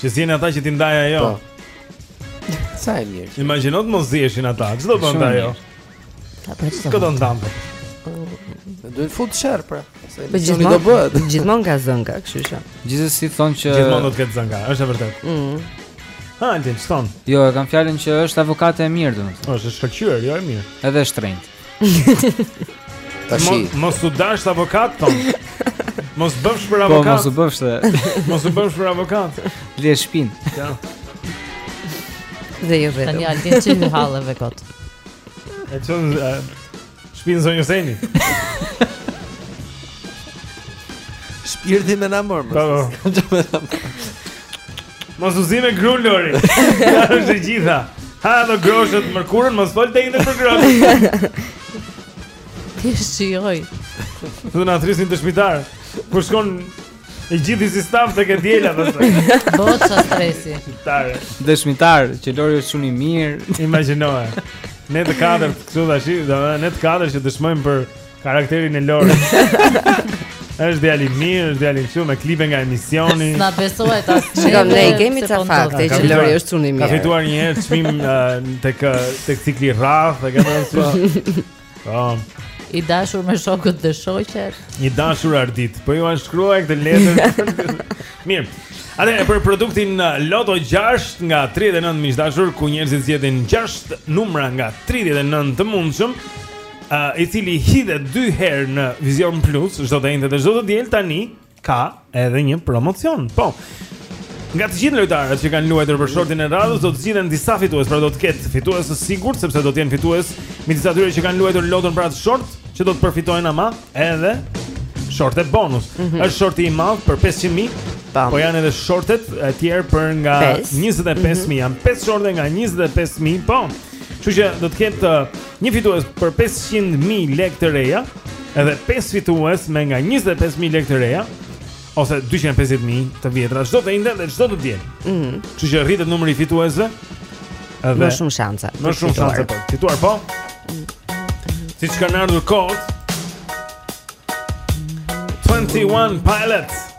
Që zihen ata që t'i ndajë ajo. Po. Sa e mirë. Imagjino të mos ziheshin ata. Ç'do bënte ajo. Ta pra çfarë? Këto ndam. Do të fut sherr pra. S'e po gjithmonë do bëhet. Gjithmonë ka zënka, kështu që. Gjithsesi thonë që gjithmonë do të ketë zënka, është e vërtetë. Ëh. Mm. Ha, Altin, ston. Jo, e kam fjalën që është avokate e mirë, domethënë. Është e shkëlqyer, jo e mirë. Edhe e shtrenjtë. Tashi. Mos u dashtë avokat ton. Mos u bëfsh për avokat. Po mos u bëfsh se mos u bëfsh për avokat. Le shpin. Ja. Dhe jo vetëm. Tani alti çel në hallë ve kot. E çon shpin zonjës Eni. Shpirti me namor. Po. po. Mos u zime gru Lori. Ja është e gjitha. Ha do groshët të mërkurën, mos fol te për groshët. T'i shijoj. Thuaj na thërrisin dëshmitarë. Kur shkojmë të gjithë si staf tek e diela pastaj. Boca stresi. Tare. Dëshmitar që Lori është shumë i mirë. Imagjinoje. Ne të katër këtu tash, do ne të katër që dëshmojmë për Karakterin e Lorit. Është djalë i mirë, është djali shumë me klipe nga emisioni. Na besoj ta. Shikoj ne kemi ca fakte që Lori është shumë i mirë. Ka fituar një herë çmim tek tek çiklirraf, e kam thënë. Po. I dashur me shokët dhe shoqet. I dashur Ardit, po jua shkruaj këtë letër. mirë. Edhe për produktin uh, Loto 6 nga 39 miq të dashur ku njerëzit zgjedhin 6 numra nga 39 të mundshëm, uh, i cili hidhet dy herë në Vizion Plus, çdo të enjte dhe çdo të diel tani ka edhe një promocion. Po. Nga të gjithë lojtarët që kanë luajtur për shortin e radhës, do të zgjidhen disa fitues, pra do të ketë fitues të sigurt sepse do të jenë fitues midis atyre që kanë luajtur loton për atë short, që do të përfitojnë ama edhe shortet bonus. Mm -hmm. Është shorti i madh për 500.000. Po janë edhe shortet e tjerë për nga 25.000. Mm -hmm. Janë 5 shorte nga 25.000. Po. Kështu që do të ketë Një fitues për 500.000 lekë të reja Edhe 5 fitues me nga 25.000 lekë të reja Ose 250.000 të vjetra Çdo të enjte dhe çdo të diel mm -hmm. Kështu që rritet numri i fituesve Edhe Më shumë shanse Më shumë shanse për të fituar po Siç kanë ardhur kohët 21 Pilots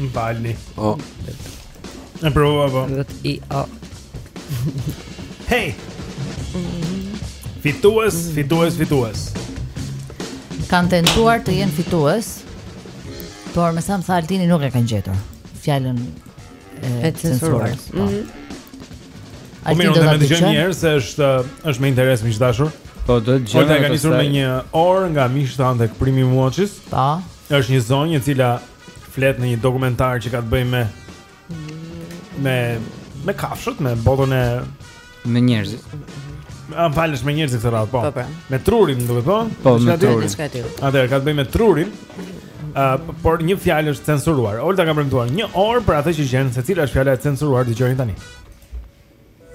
Mbalni. O. E prova po. I o. Hey. Fitues, fitues, fitues. Kanë tentuar të jenë fitues. Por me sa më tha Altini nuk e kanë gjetur. Fjalën e censuruar. Po. Mhm. Po mirë, ta dëgjojmë një herë se është është me interes miq të dashur. Po do të gjejmë. E ka nisur me një orë nga Mishtan tek Primi Muachis. Po. Është një zonjë e cila flet në një dokumentar që ka të bëjë me me me kafshët, me botën e me njerëzit. Ah, falësh me njerëzit këtë radhë, po. po, po. Me trurin, do të thonë? Po, me trurin. Atëherë ka të bëjë me trurin. Uh, por një fjalë është censuruar. Olta ka premtuar një orë për atë që gjen se cila është fjala e censuruar dëgjoni tani.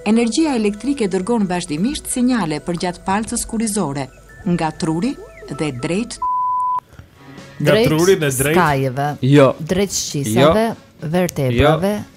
Energjia elektrike dërgon vazhdimisht sinjale përgjatë palcës kurrizore nga truri dhe drejt nga truri dhe drejt skajeve. Jo. Drejt shqisave, jo. vertebrave, jo.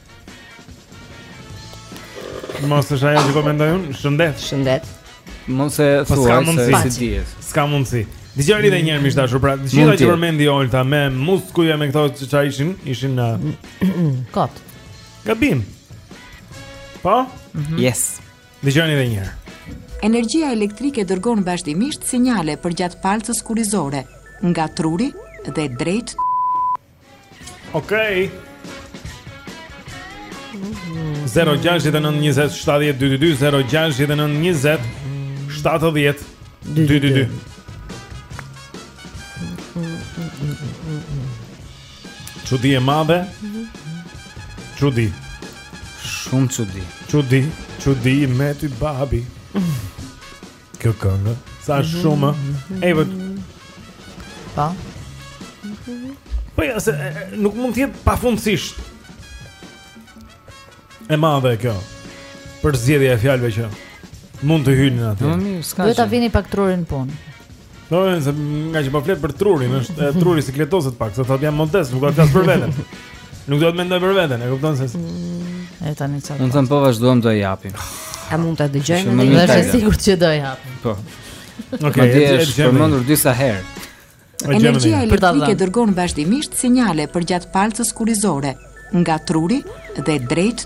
Mos është ajo që komandoj unë. Shëndet. Shëndet. Mos po e thua se si dihet. S'ka mundsi. Dëgjoni edhe një herë miq të dashur, pra gjithë ato që përmendi Olta me muskuj e me këto që çfarë ishin, ishin në kot. Gabim. Po? Mhm. Yes. Dëgjoni edhe një herë. Energjia elektrike dërgon vazhdimisht sinjale përgjatë palcës kurrizore, nga truri dhe drejt Okej. Okay. 0-6-9-20-7-12-0-6-9-20-7-12-2 Qudi e madhe Qudi Shumë qudi Qudi Qudi me ty babi Kjo këngë, sa mhm. shumë Ej, vë Po ja, se nuk mund të jetë pafundsisht E madhe kjo Përzgjedhja e fjalëve që Mund të hynin aty Duhet ta vini pak trurin në punë Do të thotë ngaqë po flet për trurin, edhe truri sikletoset pak, se thotë jam modest, nuk flas për veten. Nuk dua të mendoj për veten, e kupton se. Mm, e tani çfarë? Mund të them po vazhdojmë do i japim. A mund ta dëgjojmë më mirë? Është sigurt që do i japim. Po. Okej, okay, e di, e di. Përmendur disa herë. Energjia elektrike dërgon vazhdimisht sinjale përgjatë palcës kurrizore, nga truri dhe drejt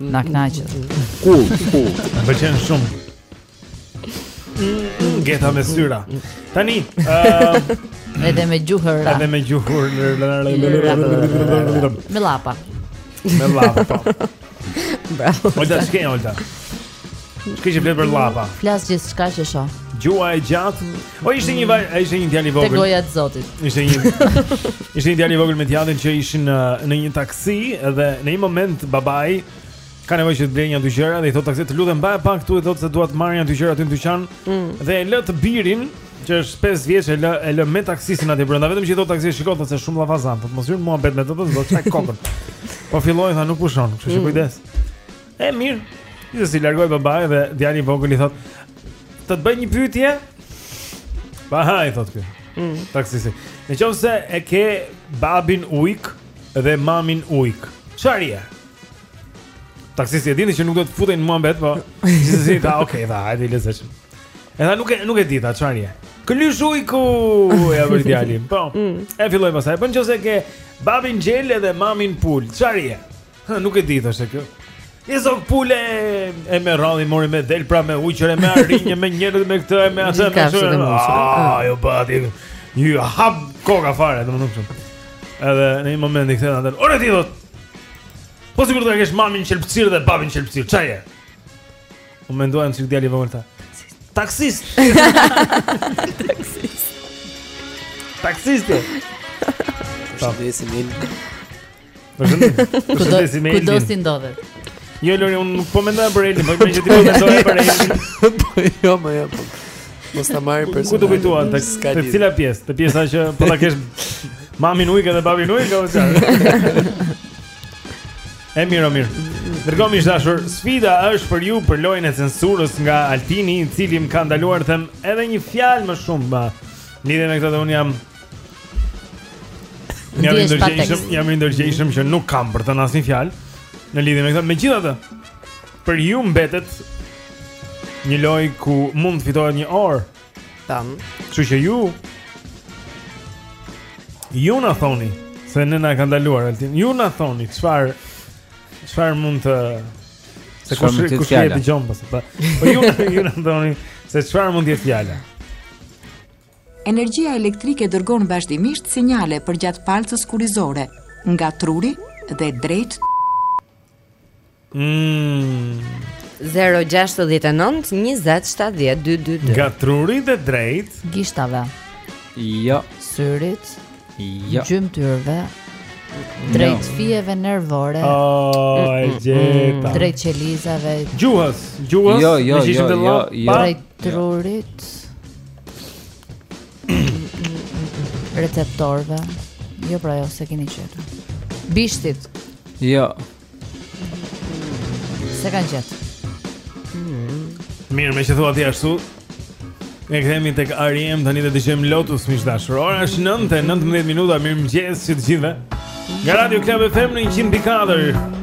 Na kënaqet. Cool, cool. Më pëlqen shumë. Geta me syra. Tani, ëm edhe me gjuhë. Edhe me gjuhë. Me llapa. Me llapa. Bravo. Olta, ç'ke, Olta? Çka që vlen për llapa. Flas gjithçka që shoh. Gjuha e gjatë. O ishte një vaj, ai ishte një djalë i vogël. Te goja e Zotit. Ishte një Ishte një djalë i vogël me djalin që ishin në në një taksi dhe në një moment babai ka nevojë që të blejë një dy gjëra dhe i thotë taksistit të lutem mbaje pak këtu i thotë se dua të marr një dy gjëra aty në dyqan mm. dhe e lë të birin që është 5 vjeç e lë e lë me taksistin aty brenda vetëm që i thotë taksistit shiko se shumë llafazan thotë mos hy në muhabet me të thotë do të të çajë kokën po filloi tha nuk pushon kështu që mm. kujdes E mirë. U largua babai dhe djali i vogël i thotë, "Të të bëj një pyetje?" Pa hë i thotë ky. Mm. Taksisti. Në qoftë se e ke babin ujk dhe mamin ujk. Çfarë je? Taksisti e dinte që nuk duhet të futej në muhabet, po gjithsesi tha, "Ok, tha, hajde i lezetshëm." Edhe nuk e nuk e di tha çfarë je. Këlysh ujku, ia bëri djali. Po. Mm. E filloi pastaj. Po në qoftë se ke babin gjel edhe mamin pulë, çfarë je? Hë, nuk e di tha se kjo. Je zog pule e me radhë i mori me dhelpra me ujqër e me arinj me njerëz me këtë e me atë me shumë Aaaa, jo bati Ia hapi koka fare, të më nuk shumë Edhe në një moment i kthen e thotë Ore ti i thotë Po sikur ta kesh mamin qelbësirë dhe babin qelbësirë, ça je? U mendua një çikë këtë djali i vogël tha Taksist Taksist Taksist Taksist Taksist Përshëndesim Eldin. Kudo që ndodhet. Jo Lori, unë nuk po mendoj për Eldin, po meqë ti po mendoj për Eldin. Po jo, më jam. Po. Mos ta marr personalisht. Ku të kujtuan tek te cila pjesë? Te pjesa që po ta kesh mamin ujë dhe babin ujë, e ka vështirë. E mirë, mirë. Dëgjo miq të dashur, sfida është për ju për lojën e censurës nga Altini, i cili më ka ndaluar të them edhe një fjalë më shumë. Në lidhje me këtë dhe unë jam Jam i ndërgjegjshëm, jam i ndërgjegjshëm që nuk kam për të thënë asnjë fjalë në lidhje me këtë. Megjithatë, për ju mbetet një lojë ku mund të fitohet një orë. Tam. Kështu që ju ju na thoni se ne na ka ndaluar Altini. Ju na thoni çfarë çfarë mund të se kush mund të kush e dëgjon pas. Po ju ju na thoni se çfarë mund të jetë fjala. Energjia elektrike dërgon vazhdimisht sinjale përgjatë palcës kurrizore, nga truri dhe drejt Mm. 069 20 70 222. Nga truri dhe drejt gishtave. Jo, syrit. Jo. Gjymtyrve. Drejt jo. fijeve nervore. Oh, e gjeta. Drejt qelizave. Gjuhës, gjuhës. Jo, jo, jo, jo, jo. Drejt trurit. Jo. receptorëve. Jo pra jo, se keni gjetur. Bishtit. Jo. Se kanë gjetur. Hmm. Mirë, meqë thua ti ashtu. Ne kthehemi tek Ariem tani do të dëgjojmë Lotus miq të dashur. Ora është 9:19 minuta. Mirëmëngjes të gjithëve. Nga Radio Club FM në 100.4.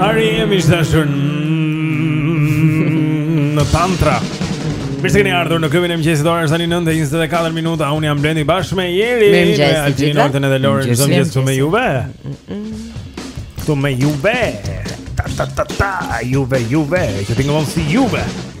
Ariem miq të dashur Në tantra Mirë se keni ardhur në klubin e mëngjesit ora është tani 9:24 minuta. Unë jam Blendi bashkë me Jeri, me Altin Orten edhe Lorin. Çdo mëngjes këtu me juve. Këtu me juve. Ta ta ta ta, juve juve. Ju tingëllon si juve.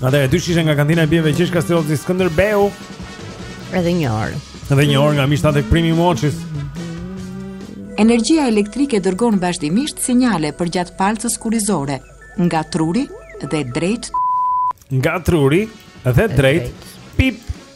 Atëherë dy shishe nga kantina e pijeve Gjergj Kastrioti Skënderbeu Edhe një orë Edhe një orë nga Invicta tek Primi Emotions Energia elektrike dërgon vazhdimisht sinjale përgjatë palcës kurrizore Nga truri dhe drejt Nga truri dhe drejt Pip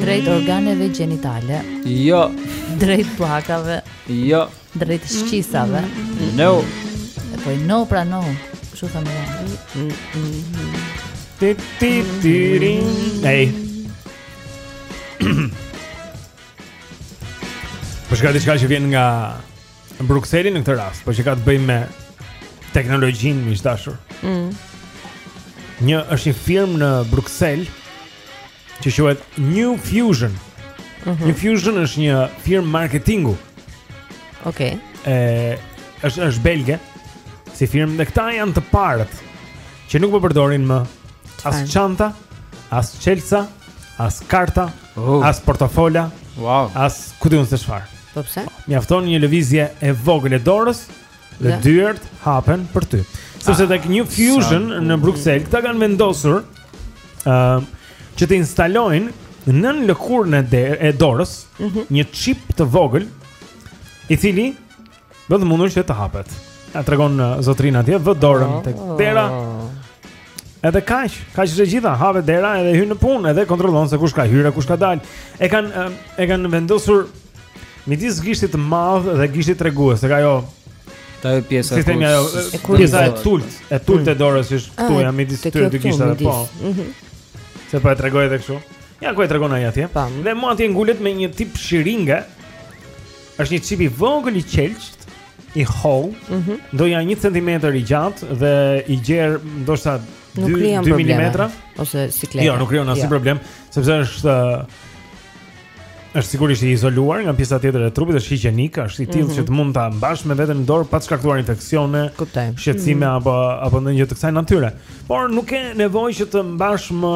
Drejt organeve gjenitale. Jo. Drejt plakave. Jo. Drejt shqisave. No. Po no pra no. Kështu thamë. Ti ti ti rin. Hey. Po s'ka diçka që vjen nga Brukseli në këtë rast, po që ka të bëjë me teknologjinë e dashur. Mm. Një është një firmë në Bruksel që quhet New Fusion. Mm -hmm. New Fusion është një firmë marketingu. Okej. Okay. Ë është është belge. Si firmë dhe këta janë të parët që nuk po përdorin më as çanta, as çelsa, as karta, oh. as portofola, wow. as ku di unë se çfarë. Po pse? Mjafton një lëvizje e vogël e dorës dhe ja. dyert hapen për ty. Sepse ah, tek New Fusion sa, në Bruksel, këta kanë vendosur ë uh, që të instalojnë nën lëkurën e, e dorës mm -hmm. një çip të vogël i cili bën të mundur që të hapet. Ja tregon uh, zotëria atje vë dorën oh. tek dera. Edhe kaq, kaq është e gjitha, hapet dera edhe hyn në punë, edhe kontrollon se kush ka hyrë, kush ka dalë. E kanë uh, e kanë vendosur midis gishtit të madh dhe gishtit tregues, tek ajo pjesa ajo pjesa e tultë Pjesa e tultë E tultë e mm. dorës Është ah, këtu ja midis dy gishtave po mhm. Se pra po e tregoj edhe kështu Ja ku e tregon ai atje Dhe mu aty ngulet me një tip shiringe Është një çip i vogël i qelqtë, i hollë, mm -hmm. ndonja 1 cm i gjatë dhe i gjerë, ndoshta 2 2 mm ose sikletë. Jo, nuk krijon asnjë jo. problem, sepse është është sigurisht i izoluar nga pjesa tjetër e trupit, është higjienik, është i tillë mm -hmm. që të mund ta mbash me vete në dorë pa të shkaktuar infeksione, shqetësime mm -hmm. apo apo ndonjë gjë të kësaj natyre. Por nuk ke nevojë që të mbash më,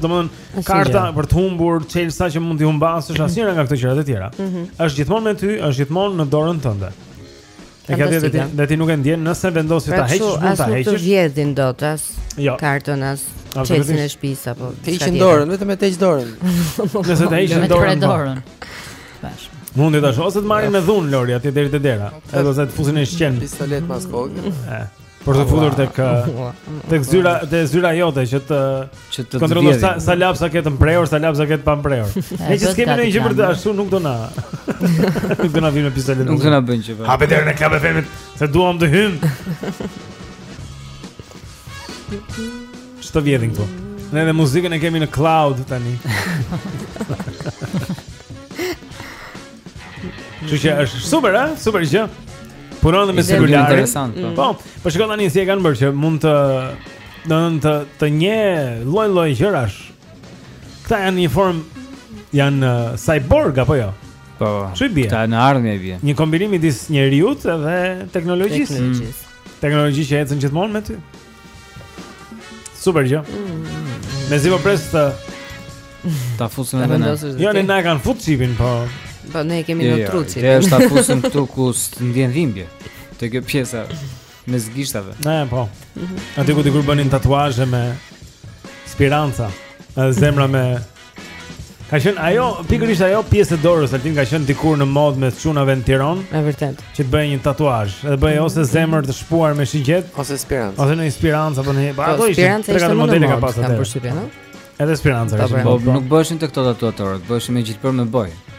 domethënë Karta për të humbur, çelësa që mund t'i humbasësh, mhm. asnjëra nga këto gjëra të tjera. Mm -hmm. Është gjithmonë me ty, është gjithmonë në dorën tënde. E ka vetë ti, dhe ti nuk e ndjen nëse vendos ti ta pra heqësh, mund ta heqësh. Nuk të vjedhin dot as jo. kartën as çelësin e shtëpisë apo. Të heqin dorën, vetëm në të heqshin dorën. Nëse të heqin dorën. Me po. dorën. Bash. Mundi tash ose të marrin me dhunë Lori aty deri te dera, edhe ose të fusin në shqelm. Pistoletë pas kokës. Për të futur tek tek zyra te zyra jote që të që të kontrollojnë sa, sa lapsa ke të mprehur, sa lapsa ke të pamprehur. Ne s'kemi ndonjë gjë për të ashtu nuk do na. Nuk do na vënë pistoletë. Nuk do na bëjnë çfarë. Hape derën e Club FM-it, se duam të hyjmë. Ç'do vjedhin këtu? Ne edhe muzikën e kemi në cloud tani. Kështu që është super, ha? Super gjë. Punon me celularin. Interesant. Po. Mm. po, po shikoj tani si e kanë bërë që mund të, do të të, të njohë lloj-lloj gjërash. Këta janë një formë janë uh, cyborg apo jo? Po. Ç'i bie? Këta në të ardhmen i bie. Një kombinim midis njeriut dhe teknologjisë. Teknologjisë. Mm. Teknologji që ecën gjithmonë me ty. Super gjë. Mm. Mezi po pres të ta fusin edhe ne. Jo ne na kanë fut çipin, po. Po ne kemi jo, në jo, truçi. Ja, është ta fusin këtu ku ndjen dhimbje. Te kjo pjesa mes gishtave. Ne po. Mhm. Aty ku dikur bënin tatuazhe me spiranca, zemra me Ka qenë ajo, pikërisht ajo pjesë e dorës Altin ka qenë dikur në modë mes çunave në Tiranë. Është vërtet. Që të bëje një tatuazh, edhe bëje ose zemër të shpuar me shigjetë, ose spirancë. Ose një spirancë apo në një barë. Po, ato ishin tre katër modele ka pasur atë. Edhe spirancë ka qenë. Po nuk bëheshin te këto tatuatorët, bëheshin me gjilpërë me bojë.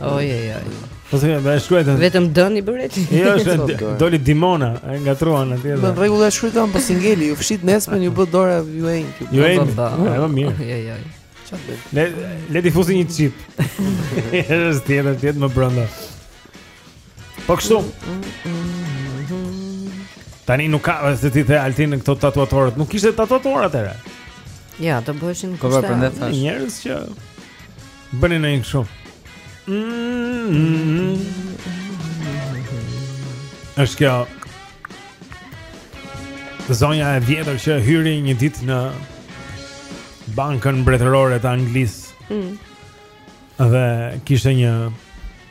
Oj oj oj. Po se më shkruajtë. Vetëm dëni bëret. Jo, është doli dimona, e ngatërruan atje. Po rregull e shkruajtëm po singeli, u fshit nesër ju bë dora ju e inki. Ju e inki. Po mirë. Jo, jo. Çfarë? Le le t'i fusi një çip. Është tjetër, tjetër më brenda. Po kështu. Tani nuk ka, se ti the Altin këto tatuatorët, nuk kishte tatuatorë atëherë. Ja, të bëheshin kushte. Po, po, prandaj thash. Njerëz që Bënin ashtu mm-hmm. është kjo Zonja e vjetër që hyri një ditë në Bankën mbretërore të Anglisë mm. Dhe kishte një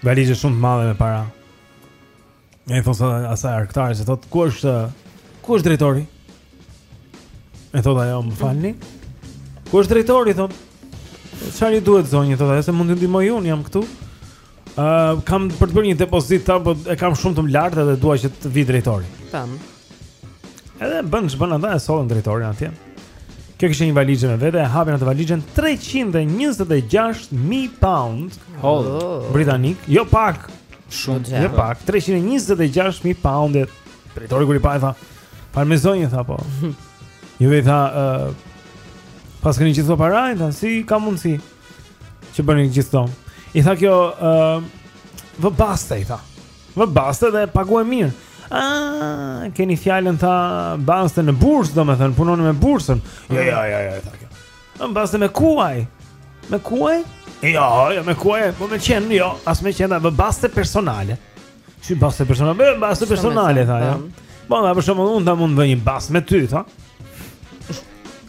Valixhe shumë të madhe me para E i thot asaj arkëtares thot ku është ku është drejtori? E thot ajo, më falni. Ku është drejtori thot? Çfarë ju duhet zonjë thot ajo se mund t'ju ndihmoj unë jam këtu. Ë uh, kam për të bërë një depozitë tha po e kam shumë të lartë dhe dua që të vijë drejtori. Tam. Edhe bën ç'bën ata e sollën drejtorin atje. Kjo kishte një valixhe me vete, e hapën atë valixhen 326000 pound. Oh, britanik, jo pak. Shumë çfarë? Jo pak, 326000 pound. Drejtori kur i pa i tha, "Falmë zonjë tha po." Ju i tha, "Ë uh, paskeni gjithë para, i tha, si ka mundsi?" Që bëni gjithë këto. I tha kjo, "Ë uh, vë baste i tha." Vë baste dhe paguhem mirë. Ah, keni fjalën tha baste në bursë, domethënë punoni me bursën. Jo, jo, jo, jo, tha kjo. Vë baste me kuaj. Me kuaj? Jo, jo, me kuaj, po me qen, jo, as me qen, vë baste personale. Si baste personale, vë baste personale tha ajo. Po, na për shembull, unë tha mund të bëj një bast me ty, tha.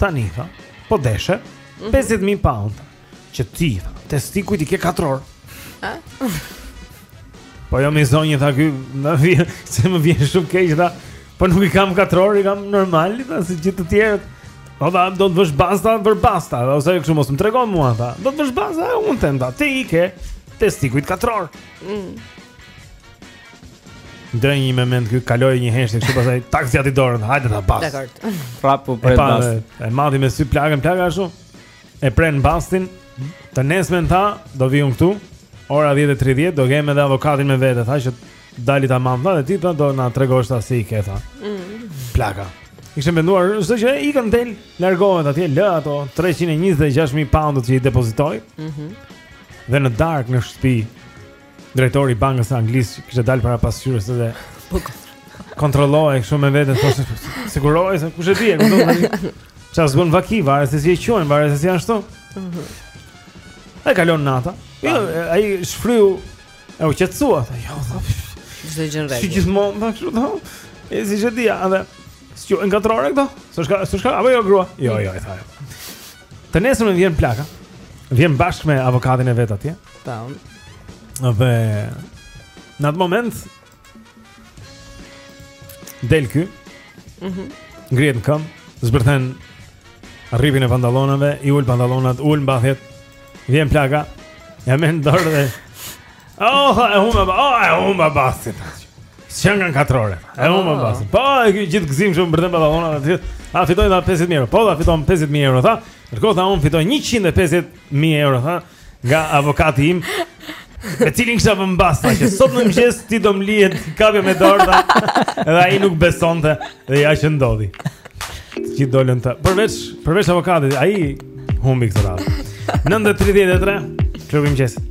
Tani, tha. Po deshe. 50000 mhm. pound. Që ti, testikujt i ke katror. A? Po jo mi zonjë, tha ky, më vjen, se më vjen shumë keq, tha, po nuk i kam katror, i kam normal, tha, si gjithë të tjerët. Po tha, do të vësh bast, tha, vër bast, tha, ose kështu mos më trego mua, tha, do të vësh bast, tha, e unë them, tha, ti i ke testikujt katror. Mm. Ndenji një moment ky kaloi një heshtje kështu pastaj i zgjati dorën. Hajde, tha, bast. Dakor. Prapë po pret bast. E mati me sy plakën, plaka ashtu. E prenë bastin Të nesërmen tha Do vij unë këtu Ora 10.30 Do kem edhe avokatin me vete Tha që dali tamam tha Dhe ti tha do na tregosh tha si i ke tha mm. Plaka Ishte menduar çdo gjë ikën del Largohet atje Lë ato 326.000 paundët që i depozitoi mm -hmm. Dhe në darkë në shtëpi drejtori i bankës së Anglisë kishte dalë para pasqyrës edhe po kontrollohej kështu me veten të sigurohej se kush e di, kush do të di. Çfarë s'bën vaki, varet se si e quajnë, varet se si janë këto. Mhm. Ai kalon nata. Jo, ai shfryu e u qetësua, tha, jo, tha. Çdo gjë në rregull. Si gjithmonë, tha kështu, tha. E siç e dija, edhe. S'janë katrore këto? S'është, s'është, apo jo grua? Jo, jo, i tha. Të nesërmen vjen plaka. Vjen bashkë me avokatin e vet atje. Tan. Dhe në atë moment del ky. Mhm. Mm Ngrihet në këmbë, zbërthen rripin e pantallonave, i ul pantallonat, ul mbathjet. Vjen plaka. Ia merr në dorë dhe Oh, e humba, oh, e humba bastin. S'qenkan katrore. E ah. humba bastin. Po, e ky gjithë gëzim shumë mbërthen pantallonat aty. A fitoj unë, tha, 50000 euro. Po, tha, fiton 50000 euro, tha. Ndërkohë tha un fitoj 150000 euro, tha, nga avokati im. Me të cilin kisha vënë bast, tha, që sot në mëngjes ti do më lije t'i kapja me dorë tha. Edhe ai nuk besonte. Dhe ja që ndodhi. Ti dolën ta. Përveç, përveç avokatit, ai humbi këtë radhë. 9:33. Klubi i mëngjesit.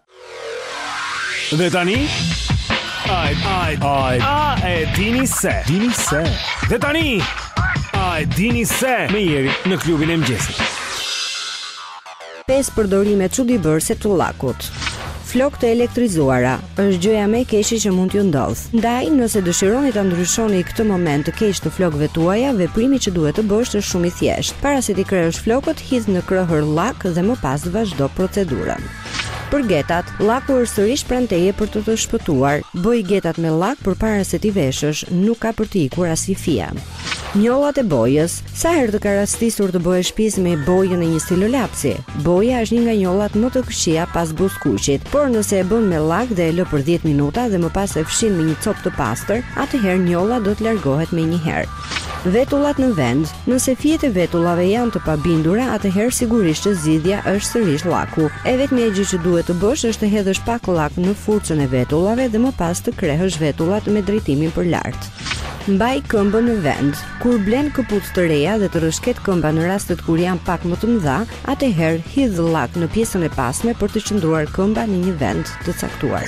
Dhe tani Ai ai ai a e dini se dini se Dhe tani A e dini se me Jerin në klubin e mëngjesit Pesë përdorime çudibërëse të llakut Flokë të elektrizuara është gjëja më e keqe që mund t'ju ndodhë. Ndaj, nëse dëshironi ta ndryshoni këtë moment të keq të flokëve tuaja, veprimi që duhet të bësh është shumë i thjeshtë. Para se t'i krehësh flokët, hidh në krehër llak dhe më pas vazhdo procedurën. Për getat, llaku është sërisht pranë teje për të të shpëtuar. Bëji getat me llak përpara se t'i veshësh, nuk ka për të ikur asnjë fija. Njollat e bojës. Sa herë të ka rastisur të bëhesh pis me bojën e një stilolapsi? Boja është një nga njollat më të këqija pas buzëkuqit, por nëse e bën me llak dhe e lë për 10 minuta dhe më pas e fshin me një copë të pastër, atëherë njolla do të largohet menjëherë. Vetullat në vend, nëse fijet e vetullave janë të pabindura, atëherë sigurisht që zgjidhja është sërisht llaku. E vetmja gjë që duhet të bësh është të hedhësh pak llak në furçën e vetullave dhe më pas të krehësh vetullat me drejtimin për lart. Mbaje këmbën në vend. Kur blen këpucë të reja dhe të rrëshket këmba në rastet kur janë pak më të mëdha, atëherë hidh llak në pjesën e pasme për të qëndruar këmba në një vend të caktuar.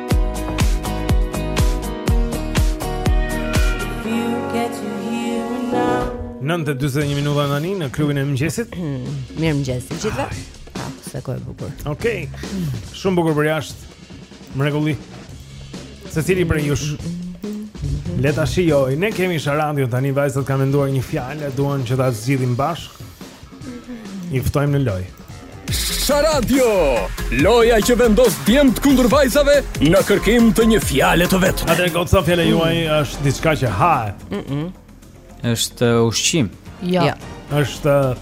Nëntë e 41 minuta tani në klubin e mëngjesit Mirëmëngjes të gjithëve ah, Sa kohë e bukur Okej Shumë bukur për jashtë Mrekulli Secili prej jush Le ta shijojë Ne kemi Sharadio tani vajzat kanë menduar një fjalë E duan që ta zgjidhim bashkë Ju ftojmë në lojë Sharadio, loja që vendos djemt kundër vajzave në kërkim të një fjale të vetme. Atëherë goca fjala juaj është diçka që hahet. Mm -mm. Është uh, ushqim. Jo. Jo. Është uh,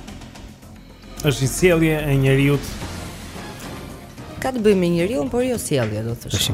është një sjellje e njeriut. Ka të bëjë me njeriun, por jo sjellje, do të thosha.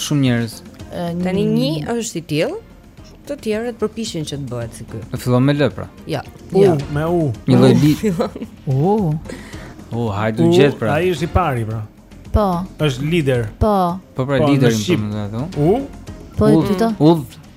Shumë njerëz. Tani një është i tillë, të tjerët përpiqen që të bëhen si ky. Domethënë fillon me L pra. Jo. U, jo. me U. Një lloj li. U. U, hajde u gjet pra. Ai është i pari pra. Po. Është lider. Po. Po pra po, liderin po më thonë. U. Po e dyta. U.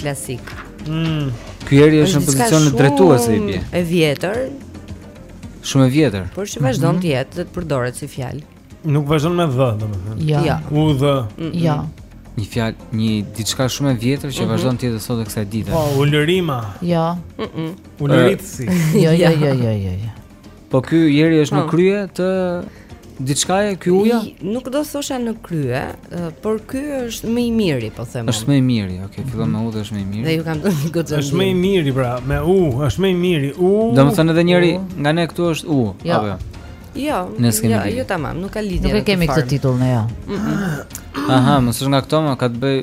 Klasik. Mm. Ky njeri është në pozicione drejtuese i bie. E vjetër. Shumë e vjetër. Por që vazhdon mm -hmm. të jetë dhe të përdoret si fjalë. Nuk vazhdon me vë, domethënë. Jo. jo. U dhë. Jo. Një fjalë, një diçka shumë e vjetër që mm -hmm. vazhdon të jetë sot e kësaj dite. Po, ulërima. Jo. Mm -mm. Ulëritësi. Jo, jo, jo, jo, jo. Po ky njeri është në po. krye të diçkaje ky uja? Nuk do thosha në krye, por ky është më i miri, po them. Është më i miri, ok, fillon me u dhe është më i miri. Dhe ju kam thënë goxha. Është më i miri pra, me u, është më i miri. U. Domethënë edhe njëri nga ne këtu është u, jo. apo jo? Jo. Ne s'kemi. Jo, jo tamam, nuk ka lidhje. Nuk e kemi këtë titull ne jo. Aha, mos është nga këto, më ka të bëjë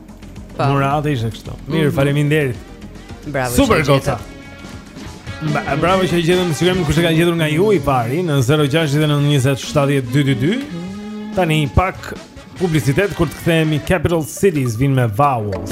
Po. Murata ishte kështu. Mirë, mhm. faleminderit. Bravo. Super goca. Bravo që e gjetëm në Instagram kush e ka gjetur nga ju i pari në 0692070222. Tani pak publicitet kur të kthehemi Capital Cities vijnë me Vowels.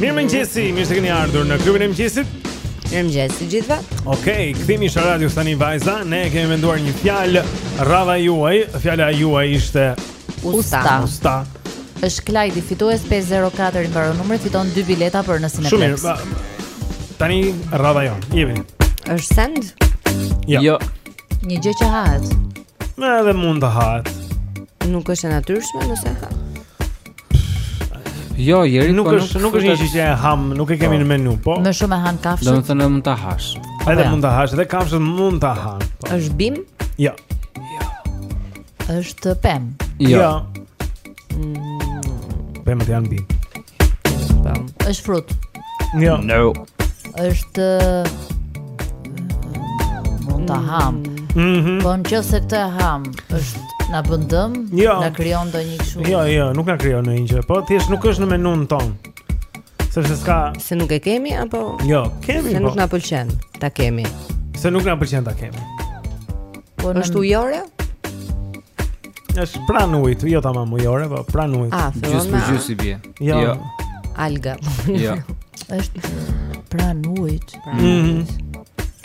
Mirëmëngjesi, mirë se keni ardhur në klubin e mëngjesit Mirëmëngjesi të gjithëve Ok, kthehemi në radio se tani vajza Ne kemi menduar një fjalë radha juaj Fjala juaj ishte Usta Usta është Klajdi, fitues 504 i mbaron numri Fiton 2 bileta për në Cineplex Shumë mirë, pra, tani radha jonë, jemi është send? Jo, jo. Një gjë që hahet. Edhe mund të hahet. Nuk është e natyrshme nëse e ha. Jo, njeriu nuk po është nuk është një gjë që e hamë, nuk e kemi po. në menu, po. Më shumë e hanë kafshët. Domethënë mund ta hash. Edhe mund ta hash, edhe kafshët mund ta hanë. Po. Është bimë? Jo. Jo. Është pemë. Jo. jo. Mm. Pemët janë bimë. Është frut. Jo. No. Është mund ta hamë. Mhm. Mm po në qoftë se këtë e hamë, është na bën dëm, jo. na krijon ndonjë kështu. Jo, jo, nuk na krijon ndonjë gjë, po thjesht nuk është në menun tonë. Sepse s'ka Se nuk e kemi apo Jo, kemi. Se po. nuk na pëlqen ta kemi. Se nuk na pëlqen ta kemi. Po është ujore? Është pranë ujit, jo tamam ujore, po pranë ujit. Ah, gjysmë për gjysmë i bie. Jo. jo. Alga. Jo. Është pranë ujit. Pranë mhm. ujit.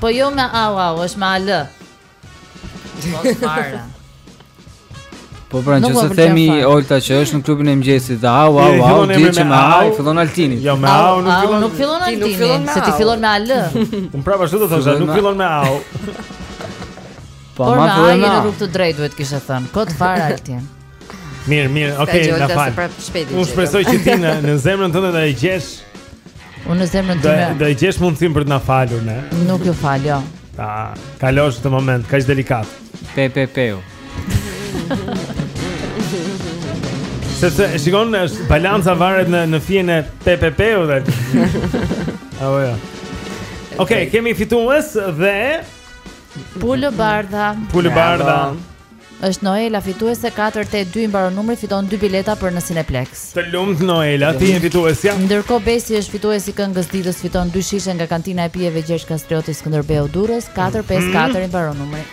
Po jo me au au, është me al. Mos fare. Po pra, nëse themi Olta që është në klubin e mëngjesit dhe au, au, au, ti që me au, fillon Altini Jo, me au, nuk fillon Nuk fillon Altini, se ti fillon me al Unë prapë ashtu do thosha, nuk fillon me au po, Por me au, në rrugë të drejtë, duhet të kishe thënë, kot fare Altin Mirë, mirë, okej, na fal Unë shpresoj që ti në zemrën tënde e gjesh Unë në zemrën time. Do do e gjesh mundësinë për të na falur ne. Nuk ju fal, jo. Ta kalosh këtë moment, kaq delikat. Pe pe peu. Sepse shikon balanca varet në në fijen e pe pe peu dhe. Apo jo. Okej, kemi fitues dhe Pulëbardha. Pulëbardha. Është Noela fituese 482 i mbaron numri fiton dy bileta për në Cineplex. Të lumtë Noela, ti je fituesja. Ndërkohë Besi është fituesi i këngës së ditës fiton dy shishe nga kantina e pijeve Gjergj Kastrioti Skënderbeu Durrës 454 mhm. i mbaron numri.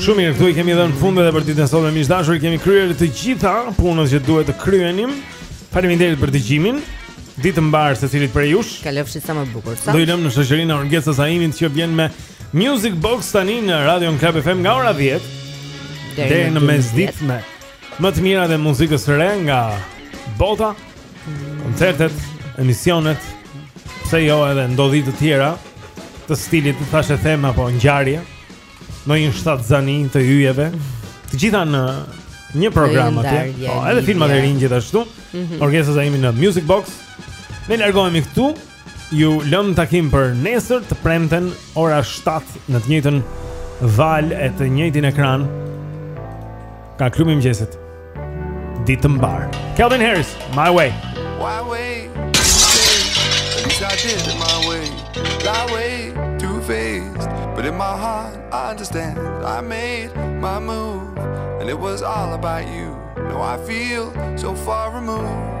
Shumë mirë, këtu i kemi dhënë fund edhe për ditën e sotme miq të dashur, kemi kryer të gjitha punët që duhet të kryenim. Faleminderit për dëgjimin. Ditë të mbarë secilit prej jush Kalofshi sa më bukur sot Do ju lëmë në shoqërinë e Orgesa Zaimit që vjen me Music Box tani në Radio Club FM nga ora 10 deri në mesditë me më të mirat e muzikës së re nga bota, koncertet, emisionet, pse jo edhe ndodhi të tjera të stilit thashethem apo ngjarje ndonjë shtatzëni të yjeve. Të gjitha në një program atje. Po, edhe filmat e rinj gjithashtu. Mm -hmm. Orkestra jemi në Music Box. Ne largohemi këtu. Ju lëmë takim për nesër të premten ora 7 në të njëjtën valë e të njëjtin ekran. Te klubi i mëngjesit. Ditë të mbarë. Calvin Harris, my way. Why way? I did it my way. That way to face. But in my heart I understand. I made my move and it was all about you. Now I feel so far removed.